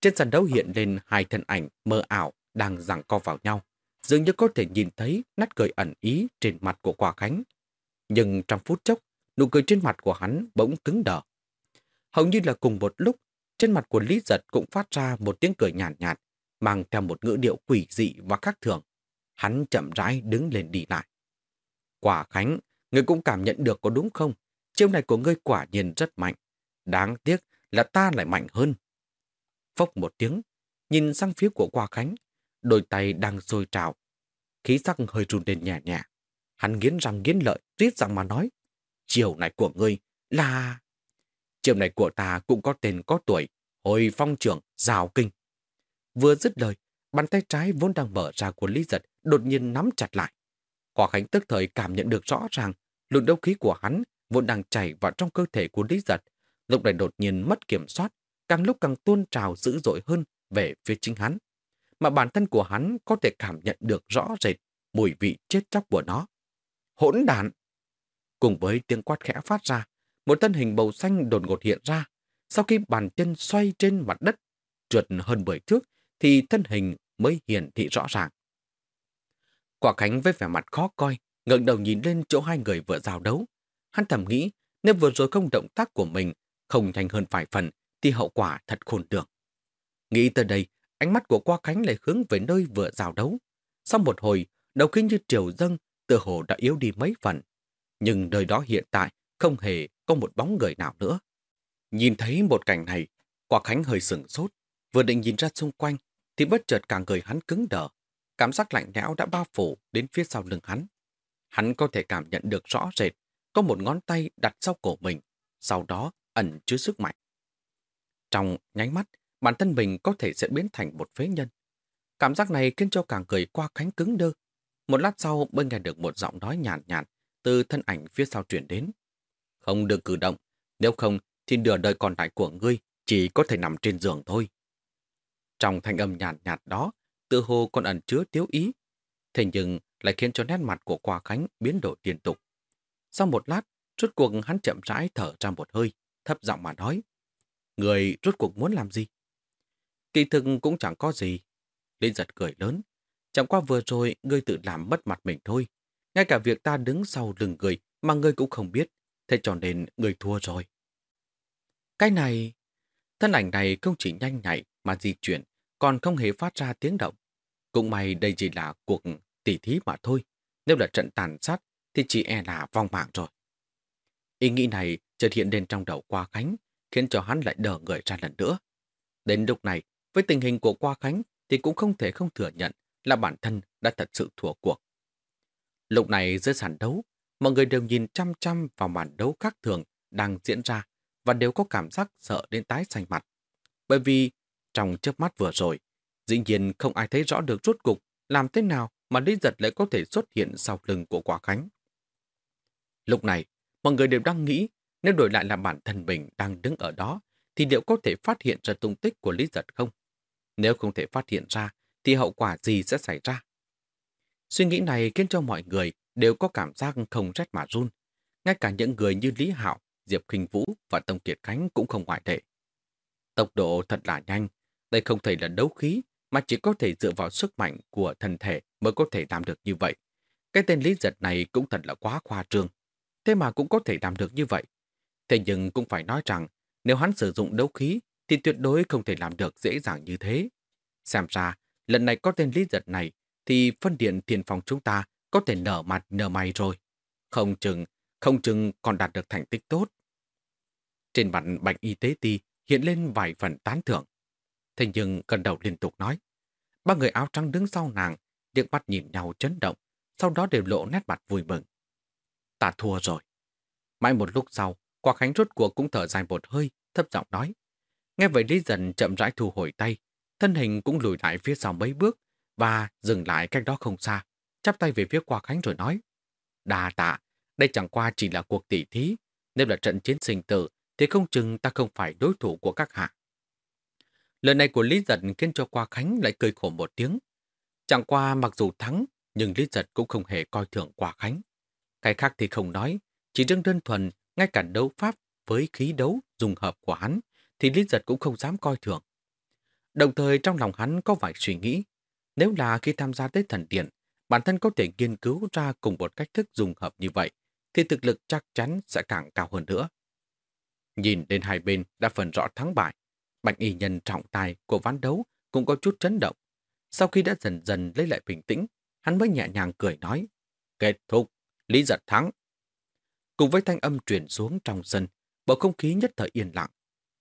A: Trên sàn đấu hiện lên hai thân ảnh mơ ảo đang giằng co vào nhau, dường như có thể nhìn thấy nát cười ẩn ý trên mặt của Quả Khánh. Nhưng trong phút chốc, nụ cười trên mặt của hắn bỗng cứng đờ. Hầu như là cùng một lúc, trên mặt của Lý Giật cũng phát ra một tiếng cười nhàn nhạt, nhạt, mang theo một ngữ điệu quỷ dị và khác thường. Hắn chậm rãi đứng lên đi lại. Quả Khánh, ngươi cũng cảm nhận được có đúng không? Chiêu này của ngươi quả nhiên rất mạnh. Đáng tiếc là ta lại mạnh hơn. Phốc một tiếng, nhìn sang phía của Quả Khánh, đôi tay đang sôi trào. Khí sắc hơi run lên nhẹ nhẹ. Hắn nghiến răng nghiến lợi, rít rằng mà nói. Chiều này của ngươi là... Chiều này của ta cũng có tên có tuổi, hồi phong trưởng, rào kinh. Vừa dứt lời, bàn tay trái vốn đang mở ra của Lý Giật đột nhiên nắm chặt lại. Quả Khánh tức thời cảm nhận được rõ ràng lượng đấu khí của hắn vốn đang chảy vào trong cơ thể của Lý Giật, lúc này đột nhiên mất kiểm soát, càng lúc càng tuôn trào dữ dội hơn về phía chính hắn. Mà bản thân của hắn có thể cảm nhận được rõ rệt mùi vị chết chóc của nó. Hỗn đản! Cùng với tiếng quát khẽ phát ra, một thân hình bầu xanh đột ngột hiện ra. Sau khi bàn chân xoay trên mặt đất, trượt hơn 10 thước, thì thân hình mới hiển thị rõ ràng. Quả Khánh với vẻ mặt khó coi, ngẩng đầu nhìn lên chỗ hai người vừa giao đấu. Hắn thầm nghĩ, nếu vừa rồi không động tác của mình, không nhanh hơn vài phần, thì hậu quả thật khôn lường. Nghĩ tới đây, ánh mắt của Qua Khánh lại hướng về nơi vừa giao đấu. Sau một hồi, đầu khí như triều dâng, tựa hồ đã yếu đi mấy phần. Nhưng nơi đó hiện tại không hề có một bóng người nào nữa. Nhìn thấy một cảnh này, Quả Khánh hơi sừng sốt, vừa định nhìn ra xung quanh, thì bất chợt cả người hắn cứng đờ. Cảm giác lạnh lẽo đã bao phủ đến phía sau lưng hắn. Hắn có thể cảm nhận được rõ rệt, có một ngón tay đặt sau cổ mình, sau đó ẩn chứa sức mạnh. Trong nháy mắt, bản thân mình có thể sẽ biến thành một phế nhân. Cảm giác này khiến cho cả người qua cánh cứng đơ. Một lát sau mới nghe được một giọng nói nhàn nhạt, nhạt từ thân ảnh phía sau chuyển đến. Không được cử động, nếu không thì nửa đời còn lại của ngươi chỉ có thể nằm trên giường thôi. Trong thanh âm nhàn nhạt, nhạt đó, tự hồ còn ẩn chứa tiếu ý. Thế nhưng lại khiến cho nét mặt của Qua Khánh biến đổi liên tục. Sau một lát, rốt cuộc hắn chậm rãi thở ra một hơi, thấp giọng mà nói. Người rốt cuộc muốn làm gì? Kỳ thực cũng chẳng có gì. Linh giật cười lớn. Chẳng qua vừa rồi, ngươi tự làm mất mặt mình thôi. Ngay cả việc ta đứng sau lưng người mà ngươi cũng không biết. Thế cho nên ngươi thua rồi. Cái này... Thân ảnh này không chỉ nhanh nhạy mà di chuyển, còn không hề phát ra tiếng động. Cũng may đây chỉ là cuộc tỉ thí mà thôi. Nếu là trận tàn sát thì chỉ e là vong mạng rồi. Ý nghĩ này chợt hiện lên trong đầu Qua Khánh, khiến cho hắn lại đờ người ra lần nữa. Đến lúc này, với tình hình của Qua Khánh thì cũng không thể không thừa nhận là bản thân đã thật sự thua cuộc. Lúc này dưới sàn đấu, mọi người đều nhìn chăm chăm vào màn đấu khác thường đang diễn ra và đều có cảm giác sợ đến tái xanh mặt. Bởi vì trong chớp mắt vừa rồi, dĩ nhiên không ai thấy rõ được rốt cục làm thế nào mà Lý Giật lại có thể xuất hiện sau lưng của Quả Khánh. Lúc này, mọi người đều đang nghĩ nếu đổi lại là bản thân mình đang đứng ở đó thì liệu có thể phát hiện ra tung tích của Lý Giật không? Nếu không thể phát hiện ra thì hậu quả gì sẽ xảy ra? Suy nghĩ này khiến cho mọi người đều có cảm giác không rét mà run. Ngay cả những người như Lý Hạo, Diệp Kinh Vũ và Tông Kiệt Khánh cũng không ngoại lệ. Tốc độ thật là nhanh, đây không thể là đấu khí, mà chỉ có thể dựa vào sức mạnh của thân thể mới có thể làm được như vậy. Cái tên Lý Giật này cũng thật là quá khoa trương. Thế mà cũng có thể làm được như vậy. Thế nhưng cũng phải nói rằng, nếu hắn sử dụng đấu khí, thì tuyệt đối không thể làm được dễ dàng như thế. Xem ra, lần này có tên Lý Giật này, thì phân điện thiền phòng chúng ta có thể nở mặt nở mày rồi. Không chừng, không chừng còn đạt được thành tích tốt. Trên mặt bạch y tế ti hiện lên vài phần tán thưởng. Thế nhưng gần đầu liên tục nói. Ba người áo trắng đứng sau nàng, điện mắt nhìn nhau chấn động, sau đó đều lộ nét mặt vui mừng. Ta thua rồi. Mãi một lúc sau, quả khánh rốt cuộc cũng thở dài một hơi, thấp giọng nói. Nghe vậy Lý dần chậm rãi thu hồi tay, thân hình cũng lùi lại phía sau mấy bước và dừng lại cách đó không xa, chắp tay về phía quả khánh rồi nói. Đà tạ, đây chẳng qua chỉ là cuộc tỉ thí, nếu là trận chiến sinh tử thì không chừng ta không phải đối thủ của các hạ. Lời này của Lý Giật khiến cho Qua Khánh lại cười khổ một tiếng. Chẳng qua mặc dù thắng, nhưng Lý Giật cũng không hề coi thường Qua Khánh. Cái khác thì không nói, chỉ riêng đơn thuần, ngay cả đấu pháp với khí đấu dùng hợp của hắn, thì Lý Giật cũng không dám coi thường. Đồng thời trong lòng hắn có vài suy nghĩ, nếu là khi tham gia tới thần điện, bản thân có thể nghiên cứu ra cùng một cách thức dùng hợp như vậy, thì thực lực chắc chắn sẽ càng cao hơn nữa. Nhìn đến hai bên đã phần rõ thắng bại, Bạch y nhân trọng tài của ván đấu cũng có chút chấn động. Sau khi đã dần dần lấy lại bình tĩnh, hắn mới nhẹ nhàng cười nói. Kết thúc, Lý giật thắng. Cùng với thanh âm truyền xuống trong sân, bầu không khí nhất thời yên lặng.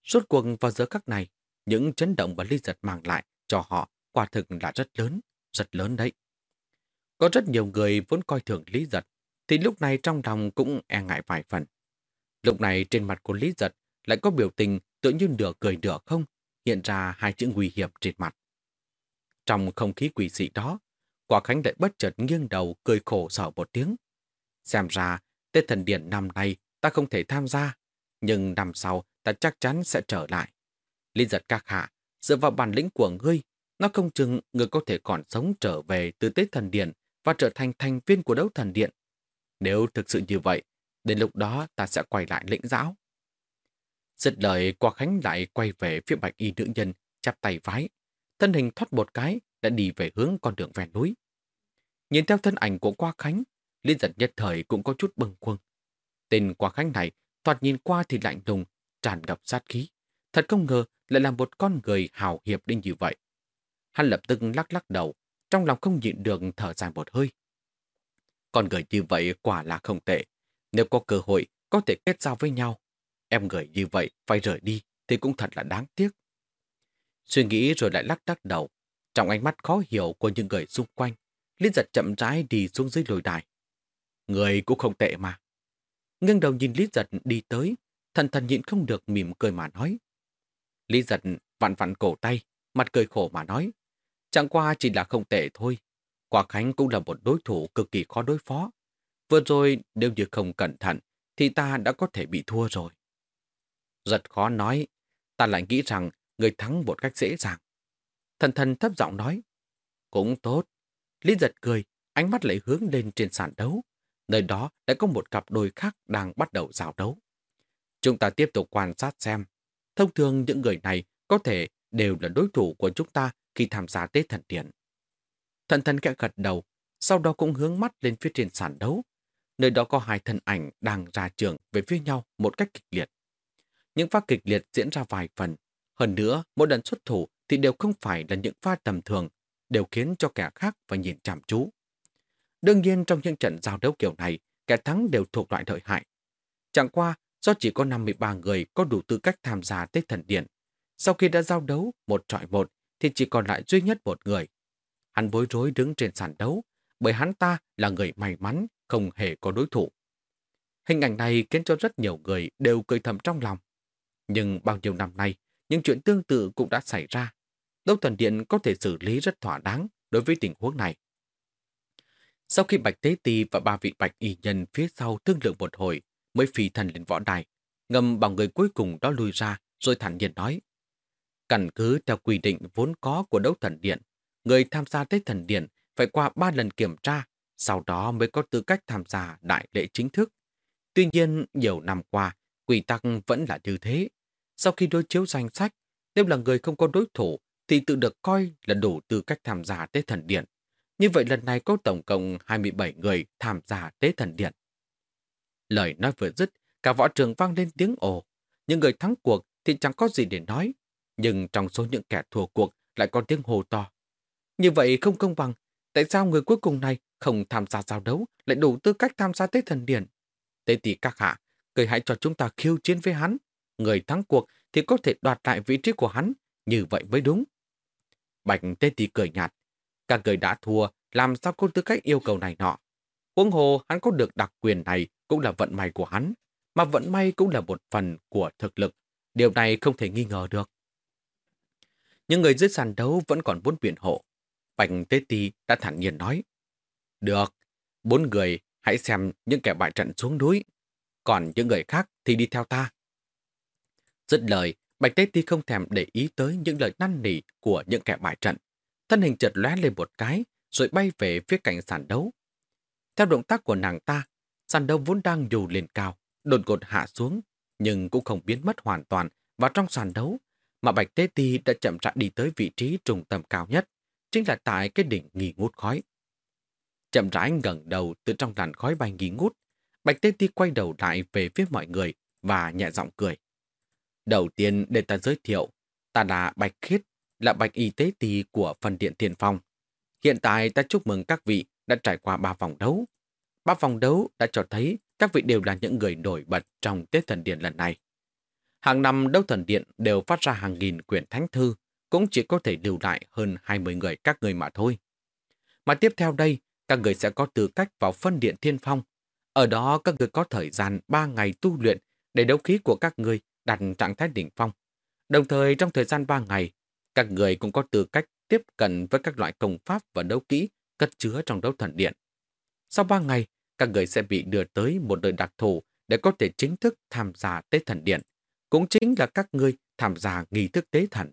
A: Suốt cuộc vào giờ khắc này, những chấn động mà Lý giật mang lại cho họ quả thực là rất lớn, rất lớn đấy. Có rất nhiều người vốn coi thường Lý giật, thì lúc này trong lòng cũng e ngại vài phần. Lúc này trên mặt của Lý giật lại có biểu tình tự như nửa cười nửa không, hiện ra hai chữ nguy hiểm trên mặt. Trong không khí quỷ dị đó, Quả Khánh lại bất chợt nghiêng đầu cười khổ sở một tiếng. Xem ra, Tết Thần Điện năm nay ta không thể tham gia, nhưng năm sau ta chắc chắn sẽ trở lại. lý giật các hạ, dựa vào bản lĩnh của ngươi, nó không chừng ngươi có thể còn sống trở về từ Tết Thần Điện và trở thành thành viên của đấu thần điện. Nếu thực sự như vậy, đến lúc đó ta sẽ quay lại lĩnh giáo. Giật lời, Qua Khánh lại quay về phía bạch y nữ nhân, chắp tay vái. Thân hình thoát một cái, đã đi về hướng con đường ven núi. Nhìn theo thân ảnh của Qua Khánh, Liên giật nhất thời cũng có chút bâng khuâng. Tên Qua Khánh này, thoạt nhìn qua thì lạnh lùng, tràn ngập sát khí. Thật không ngờ lại là một con người hào hiệp đến như vậy. Hắn lập tức lắc lắc đầu, trong lòng không nhịn được thở dài một hơi. Con người như vậy quả là không tệ. Nếu có cơ hội, có thể kết giao với nhau, Em người như vậy phải rời đi thì cũng thật là đáng tiếc. Suy nghĩ rồi lại lắc đắc đầu. Trong ánh mắt khó hiểu của những người xung quanh, Liên giật chậm rãi đi xuống dưới lồi đài. Người cũng không tệ mà. Ngưng đầu nhìn Lý giật đi tới, thần thần nhịn không được mỉm cười mà nói. Lý giật vặn vặn cổ tay, mặt cười khổ mà nói. Chẳng qua chỉ là không tệ thôi. Quả Khánh cũng là một đối thủ cực kỳ khó đối phó. Vừa rồi nếu như không cẩn thận thì ta đã có thể bị thua rồi. Rất khó nói, ta lại nghĩ rằng người thắng một cách dễ dàng. Thần thần thấp giọng nói, cũng tốt. Lý giật cười, ánh mắt lại hướng lên trên sàn đấu. Nơi đó đã có một cặp đôi khác đang bắt đầu giao đấu. Chúng ta tiếp tục quan sát xem. Thông thường những người này có thể đều là đối thủ của chúng ta khi tham gia Tết Thần Điện. Thần thần kẽ gật đầu, sau đó cũng hướng mắt lên phía trên sàn đấu. Nơi đó có hai thân ảnh đang ra trường về phía nhau một cách kịch liệt. Những pha kịch liệt diễn ra vài phần. Hơn nữa, mỗi lần xuất thủ thì đều không phải là những pha tầm thường, đều khiến cho kẻ khác phải nhìn chăm chú. Đương nhiên trong những trận giao đấu kiểu này, kẻ thắng đều thuộc loại lợi hại. Chẳng qua, do chỉ có 53 người có đủ tư cách tham gia tới Thần Điện, sau khi đã giao đấu một trọi một thì chỉ còn lại duy nhất một người. Hắn bối rối đứng trên sàn đấu, bởi hắn ta là người may mắn, không hề có đối thủ. Hình ảnh này khiến cho rất nhiều người đều cười thầm trong lòng. Nhưng bao nhiêu năm nay, những chuyện tương tự cũng đã xảy ra. Đấu Thần Điện có thể xử lý rất thỏa đáng đối với tình huống này. Sau khi Bạch Tế Ti và ba vị Bạch Y Nhân phía sau thương lượng một hồi, mới phi thần lên võ đài, ngầm bằng người cuối cùng đó lùi ra, rồi thản nhiên nói. Căn cứ theo quy định vốn có của đấu thần điện, người tham gia Tết thần điện phải qua ba lần kiểm tra, sau đó mới có tư cách tham gia đại lễ chính thức. Tuy nhiên, nhiều năm qua, quy tắc vẫn là như thế. Sau khi đối chiếu danh sách, nếu là người không có đối thủ, thì tự được coi là đủ tư cách tham gia Tết thần điện. Như vậy lần này có tổng cộng 27 người tham gia Tế Thần Điện. Lời nói vừa dứt, cả võ trường vang lên tiếng ồ. Những người thắng cuộc thì chẳng có gì để nói. Nhưng trong số những kẻ thua cuộc lại có tiếng hồ to. Như vậy không công bằng. Tại sao người cuối cùng này không tham gia giao đấu lại đủ tư cách tham gia Tế Thần điển Tế tỷ các hạ, cười hãy cho chúng ta khiêu chiến với hắn. Người thắng cuộc thì có thể đoạt lại vị trí của hắn. Như vậy mới đúng. Bạch Tế tỷ cười nhạt. Các người đã thua, làm sao có tư cách yêu cầu này nọ. Huống hồ hắn có được đặc quyền này cũng là vận may của hắn, mà vận may cũng là một phần của thực lực. Điều này không thể nghi ngờ được. những người dưới sàn đấu vẫn còn muốn biện hộ. Bạch Tế Ti đã thản nhiên nói. Được, bốn người hãy xem những kẻ bại trận xuống núi. Còn những người khác thì đi theo ta. Dứt lời, Bạch Tế Ti không thèm để ý tới những lời năn nỉ của những kẻ bại trận. Thân hình chợt lóe lên một cái, rồi bay về phía cạnh sàn đấu. Theo động tác của nàng ta, sàn đấu vốn đang dù lên cao, đột ngột hạ xuống, nhưng cũng không biến mất hoàn toàn vào trong sàn đấu, mà Bạch Tế Ti đã chậm rãi đi tới vị trí trung tâm cao nhất, chính là tại cái đỉnh nghi ngút khói. Chậm rãi ngẩng đầu từ trong làn khói bay nghi ngút, Bạch tê Ti quay đầu lại về phía mọi người và nhẹ giọng cười. Đầu tiên để ta giới thiệu, ta là Bạch Khiết, là Bạch Y Tế Ti của phần điện tiền phong. Hiện tại ta chúc mừng các vị đã trải qua ba vòng đấu. Ba vòng đấu đã cho thấy các vị đều là những người nổi bật trong Tết Thần Điện lần này. Hàng năm đấu thần điện đều phát ra hàng nghìn quyển thánh thư, cũng chỉ có thể lưu lại hơn 20 người các người mà thôi. Mà tiếp theo đây, các người sẽ có tư cách vào phân điện thiên phong. Ở đó các người có thời gian 3 ngày tu luyện để đấu khí của các người đặt trạng thái đỉnh phong. Đồng thời trong thời gian 3 ngày, các người cũng có tư cách tiếp cận với các loại công pháp và đấu kỹ cất chứa trong đấu thần điện. Sau 3 ngày, các người sẽ bị đưa tới một nơi đặc thù để có thể chính thức tham gia tế thần điện. Cũng chính là các người tham gia nghi thức tế thần.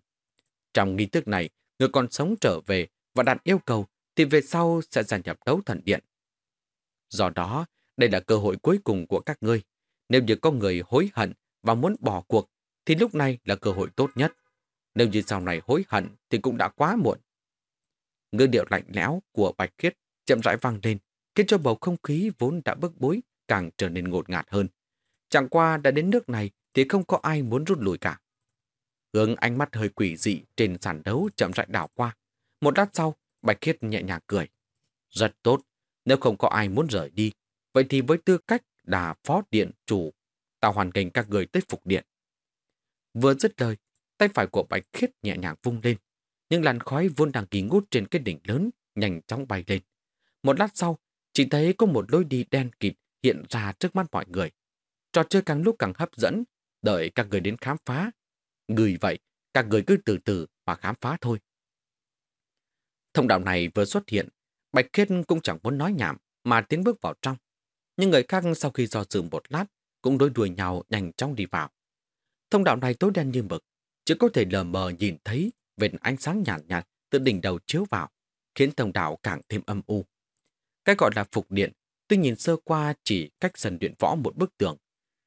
A: Trong nghi thức này, người còn sống trở về và đặt yêu cầu thì về sau sẽ gia nhập đấu thần điện. Do đó, đây là cơ hội cuối cùng của các ngươi. Nếu như có người hối hận và muốn bỏ cuộc, thì lúc này là cơ hội tốt nhất. Nếu như sau này hối hận thì cũng đã quá muộn. Ngư điệu lạnh lẽo của Bạch Khiết chậm rãi vang lên, khiến cho bầu không khí vốn đã bức bối càng trở nên ngột ngạt hơn. Chẳng qua đã đến nước này thì không có ai muốn rút lui cả. Hướng ánh mắt hơi quỷ dị trên sàn đấu chậm rãi đảo qua. Một lát sau, Bạch Khiết nhẹ nhàng cười. Rất tốt, nếu không có ai muốn rời đi, vậy thì với tư cách là phó điện chủ, tạo hoàn cảnh các người tới phục điện. Vừa dứt lời, tay phải của Bạch Khiết nhẹ nhàng vung lên. Nhưng làn khói vốn đang kỳ ngút trên cái đỉnh lớn, nhanh chóng bay lên. Một lát sau, chỉ thấy có một lối đi đen kịt hiện ra trước mắt mọi người. Trò chơi càng lúc càng hấp dẫn, đợi các người đến khám phá. Người vậy, các người cứ từ từ mà khám phá thôi. Thông đạo này vừa xuất hiện, Bạch Khiết cũng chẳng muốn nói nhảm mà tiến bước vào trong. Nhưng người khác sau khi do dự một lát cũng đối đuổi nhau nhanh chóng đi vào. Thông đạo này tối đen như mực, chỉ có thể lờ mờ nhìn thấy vệt ánh sáng nhàn nhạt, nhạt từ đỉnh đầu chiếu vào, khiến thông đạo càng thêm âm u. Cái gọi là phục điện, tuy nhìn sơ qua chỉ cách sân điện võ một bức tường,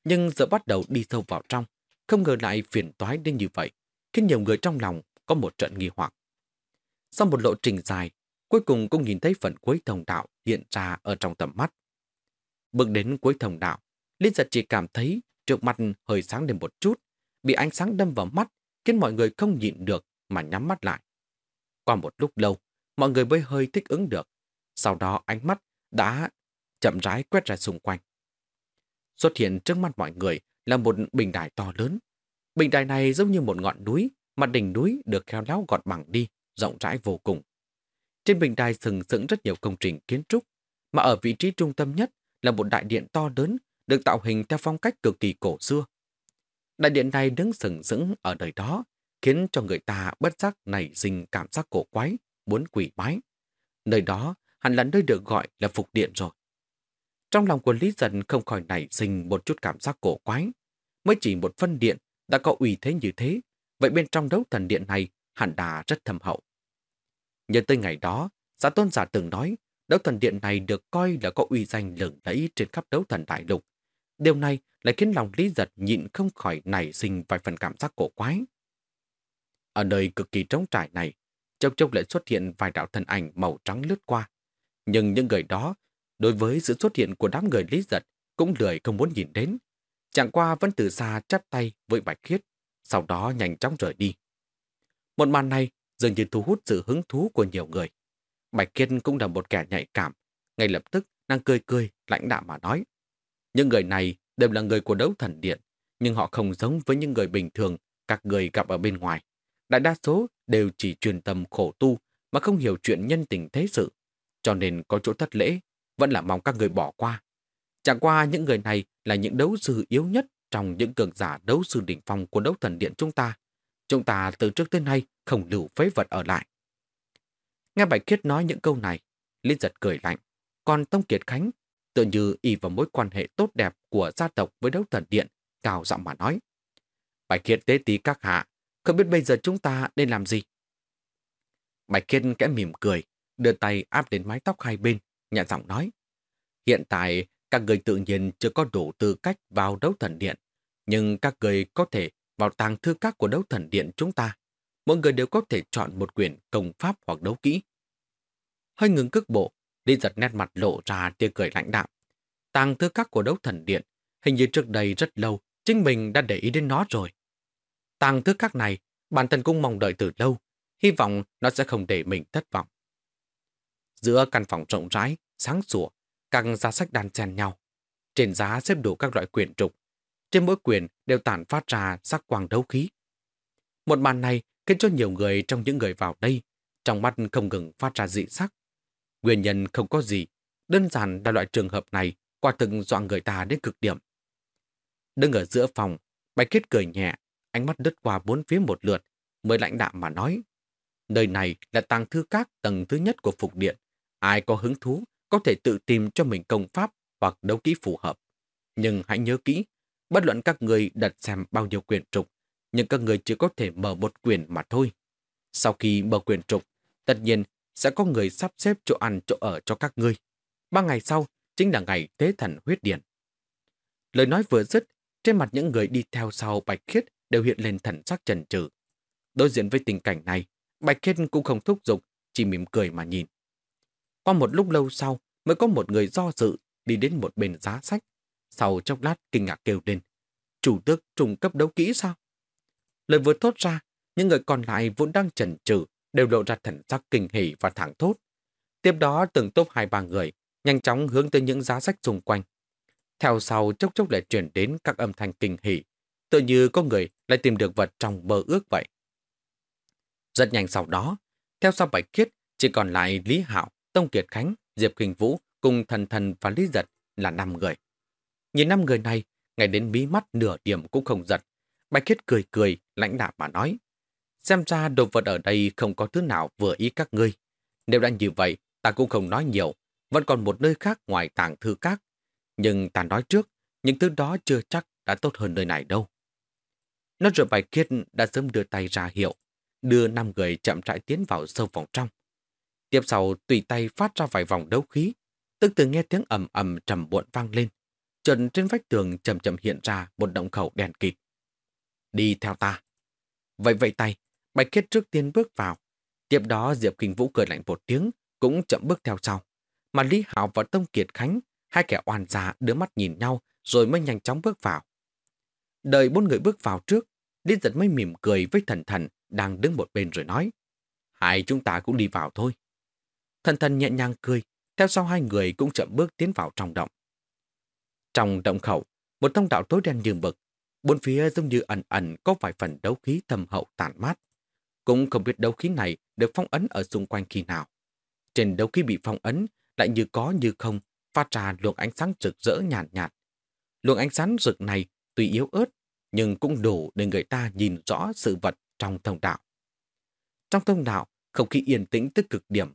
A: nhưng giờ bắt đầu đi sâu vào trong, không ngờ lại phiền toái đến như vậy, khiến nhiều người trong lòng có một trận nghi hoặc. Sau một lộ trình dài, cuối cùng cũng nhìn thấy phần cuối thông đạo hiện ra ở trong tầm mắt. Bước đến cuối thông đạo, Liên giật chỉ cảm thấy trước mặt hơi sáng lên một chút, bị ánh sáng đâm vào mắt, khiến mọi người không nhịn được mà nhắm mắt lại. Qua một lúc lâu, mọi người mới hơi thích ứng được. Sau đó ánh mắt đã chậm rãi quét ra xung quanh. Xuất hiện trước mắt mọi người là một bình đài to lớn. Bình đài này giống như một ngọn núi, mặt đỉnh núi được khéo léo gọt bằng đi, rộng rãi vô cùng. Trên bình đài sừng sững rất nhiều công trình kiến trúc, mà ở vị trí trung tâm nhất là một đại điện to lớn được tạo hình theo phong cách cực kỳ cổ xưa. Đại điện này đứng sừng sững ở đời đó, khiến cho người ta bất giác nảy sinh cảm giác cổ quái, muốn quỷ bái. Nơi đó hẳn là nơi được gọi là phục điện rồi. Trong lòng của Lý Dân không khỏi nảy sinh một chút cảm giác cổ quái. Mới chỉ một phân điện đã có uy thế như thế, vậy bên trong đấu thần điện này hẳn đã rất thâm hậu. Nhớ tới ngày đó, giả tôn giả từng nói đấu thần điện này được coi là có uy danh lừng lẫy trên khắp đấu thần đại lục. Điều này lại khiến lòng Lý Giật nhịn không khỏi nảy sinh vài phần cảm giác cổ quái. Ở nơi cực kỳ trống trải này, chốc chốc lại xuất hiện vài đạo thân ảnh màu trắng lướt qua. Nhưng những người đó, đối với sự xuất hiện của đám người Lý Giật, cũng lười không muốn nhìn đến. Chẳng qua vẫn từ xa chắp tay với Bạch Khiết, sau đó nhanh chóng rời đi. Một màn này dường như thu hút sự hứng thú của nhiều người. Bạch Khiết cũng là một kẻ nhạy cảm, ngay lập tức đang cười cười, lãnh đạm mà nói. Những người này đều là người của đấu thần điện, nhưng họ không giống với những người bình thường các người gặp ở bên ngoài. Đại đa số đều chỉ truyền tâm khổ tu mà không hiểu chuyện nhân tình thế sự. Cho nên có chỗ thất lễ, vẫn là mong các người bỏ qua. Chẳng qua những người này là những đấu sư yếu nhất trong những cường giả đấu sư đỉnh phong của đấu thần điện chúng ta. Chúng ta từ trước tới nay không lưu phế vật ở lại. Nghe Bạch Khiết nói những câu này, Linh giật cười lạnh. Còn Tông Kiệt Khánh, tự như y vào mối quan hệ tốt đẹp của gia tộc với đấu thần điện, cao giọng mà nói. Bạch Khiết tế tí các hạ, không biết bây giờ chúng ta nên làm gì? Bạch Khiết kẽ mỉm cười, đưa tay áp đến mái tóc hai bên, nhẹ giọng nói. Hiện tại, các người tự nhiên chưa có đủ tư cách vào đấu thần điện, nhưng các người có thể vào tàng thư các của đấu thần điện chúng ta. Mỗi người đều có thể chọn một quyển công pháp hoặc đấu kỹ. Hơi ngừng cước bộ, đi giật nét mặt lộ ra tia cười lãnh đạm. Tàng thư các của đấu thần điện, hình như trước đây rất lâu, chính mình đã để ý đến nó rồi. Tàng thư các này, bản thân cũng mong đợi từ lâu, hy vọng nó sẽ không để mình thất vọng. Giữa căn phòng rộng rãi, sáng sủa, các giá sách đan xen nhau. Trên giá xếp đủ các loại quyển trục. Trên mỗi quyển đều tản phát ra sắc quang đấu khí. Một màn này khiến cho nhiều người trong những người vào đây, trong mắt không ngừng phát ra dị sắc. Nguyên nhân không có gì, đơn giản là loại trường hợp này quả thực dọa người ta đến cực điểm. Đứng ở giữa phòng, Bạch Kết cười nhẹ, ánh mắt đứt qua bốn phía một lượt, mới lãnh đạm mà nói. Nơi này là tàng thư các tầng thứ nhất của Phục Điện. Ai có hứng thú có thể tự tìm cho mình công pháp hoặc đấu kỹ phù hợp. Nhưng hãy nhớ kỹ, bất luận các người đặt xem bao nhiêu quyền trục, nhưng các người chỉ có thể mở một quyền mà thôi. Sau khi mở quyền trục, tất nhiên sẽ có người sắp xếp chỗ ăn chỗ ở cho các ngươi. Ba ngày sau chính là ngày tế thần huyết điện. Lời nói vừa dứt, trên mặt những người đi theo sau Bạch Khiết đều hiện lên thần sắc trần trừ. Đối diện với tình cảnh này, Bạch Khiết cũng không thúc giục, chỉ mỉm cười mà nhìn. Qua một lúc lâu sau, mới có một người do dự đi đến một bên giá sách. Sau chốc lát kinh ngạc kêu lên. Chủ tước trùng cấp đấu kỹ sao? Lời vừa thốt ra, những người còn lại vốn đang chần chừ đều lộ ra thần sắc kinh hỉ và thẳng thốt. Tiếp đó từng tốp hai ba người nhanh chóng hướng tới những giá sách xung quanh. Theo sau chốc chốc lại chuyển đến các âm thanh kinh hỉ, tự như có người lại tìm được vật trong mơ ước vậy. Rất nhanh sau đó, theo sau Bạch Khiết chỉ còn lại Lý Hạo, Tông Kiệt Khánh, Diệp Kinh Vũ cùng Thần Thần và Lý Giật là năm người. Nhìn năm người này, ngày đến bí mắt nửa điểm cũng không giật. Bạch Khiết cười cười, lãnh đạm mà nói. Xem ra đồ vật ở đây không có thứ nào vừa ý các ngươi. Nếu đã như vậy, ta cũng không nói nhiều. Vẫn còn một nơi khác ngoài tàng thư các. Nhưng ta nói trước, những thứ đó chưa chắc đã tốt hơn nơi này đâu. Nó rồi Bạch Khiết đã sớm đưa tay ra hiệu, đưa năm người chậm rãi tiến vào sâu vòng trong. Tiếp sau tùy tay phát ra vài vòng đấu khí, Tức từ nghe tiếng ầm ầm trầm buộn vang lên, trần trên vách tường chậm chậm hiện ra một động khẩu đèn kịt. Đi theo ta. Vậy vậy tay, Bạch kết trước tiên bước vào. Tiếp đó Diệp Kinh Vũ cười lạnh một tiếng, cũng chậm bước theo sau. Mà Lý hảo và Tông Kiệt Khánh, hai kẻ oan già đưa mắt nhìn nhau rồi mới nhanh chóng bước vào. Đợi bốn người bước vào trước, Lý giật mới mỉm cười với thần thần đang đứng một bên rồi nói. Hai chúng ta cũng đi vào thôi. Thần thần nhẹ nhàng cười, theo sau hai người cũng chậm bước tiến vào trong động. Trong động khẩu, một thông đạo tối đen như mực, bốn phía giống như ẩn ẩn có vài phần đấu khí thâm hậu tàn mát. Cũng không biết đấu khí này được phong ấn ở xung quanh khi nào. Trên đấu khí bị phong ấn lại như có như không, phát ra luồng ánh sáng rực rỡ nhàn nhạt, nhạt. Luồng ánh sáng rực này tuy yếu ớt, nhưng cũng đủ để người ta nhìn rõ sự vật trong thông đạo. Trong thông đạo, không khí yên tĩnh tới cực điểm.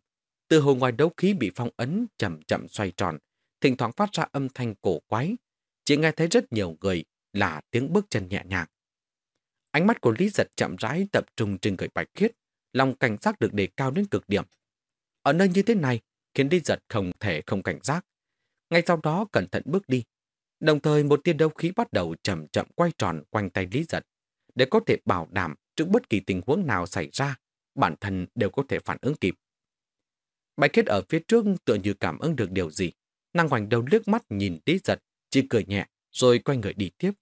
A: Từ hồ ngoài đấu khí bị phong ấn chậm chậm xoay tròn, thỉnh thoảng phát ra âm thanh cổ quái. Chỉ nghe thấy rất nhiều người là tiếng bước chân nhẹ nhàng. Ánh mắt của Lý Giật chậm rãi tập trung trên người Bạch Khiết, lòng cảnh giác được đề cao đến cực điểm. Ở nơi như thế này, khiến Lý Giật không thể không cảnh giác. Ngay sau đó cẩn thận bước đi. Đồng thời một tia đấu khí bắt đầu chậm chậm quay tròn quanh tay Lý Giật, để có thể bảo đảm trước bất kỳ tình huống nào xảy ra, bản thân đều có thể phản ứng kịp. Bạch Khiết ở phía trước tựa như cảm ứng được điều gì. Nàng ngoảnh đầu liếc mắt nhìn Lý Giật, chỉ cười nhẹ, rồi quay người đi tiếp.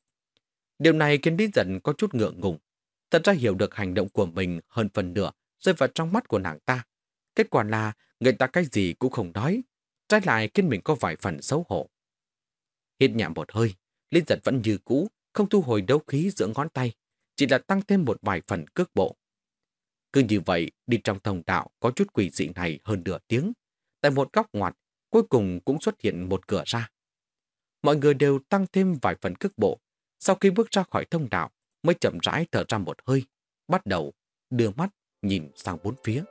A: Điều này khiến Lý Giật có chút ngượng ngùng. Thật ra hiểu được hành động của mình hơn phần nửa rơi vào trong mắt của nàng ta. Kết quả là người ta cái gì cũng không nói, trái lại khiến mình có vài phần xấu hổ. Hít nhẹ một hơi, Lý Giật vẫn như cũ, không thu hồi đấu khí giữa ngón tay, chỉ là tăng thêm một vài phần cước bộ. Cứ như vậy, đi trong thông đạo có chút quỷ dị này hơn nửa tiếng. Tại một góc ngoặt, cuối cùng cũng xuất hiện một cửa ra. Mọi người đều tăng thêm vài phần cước bộ. Sau khi bước ra khỏi thông đạo, mới chậm rãi thở ra một hơi, bắt đầu đưa mắt nhìn sang bốn phía.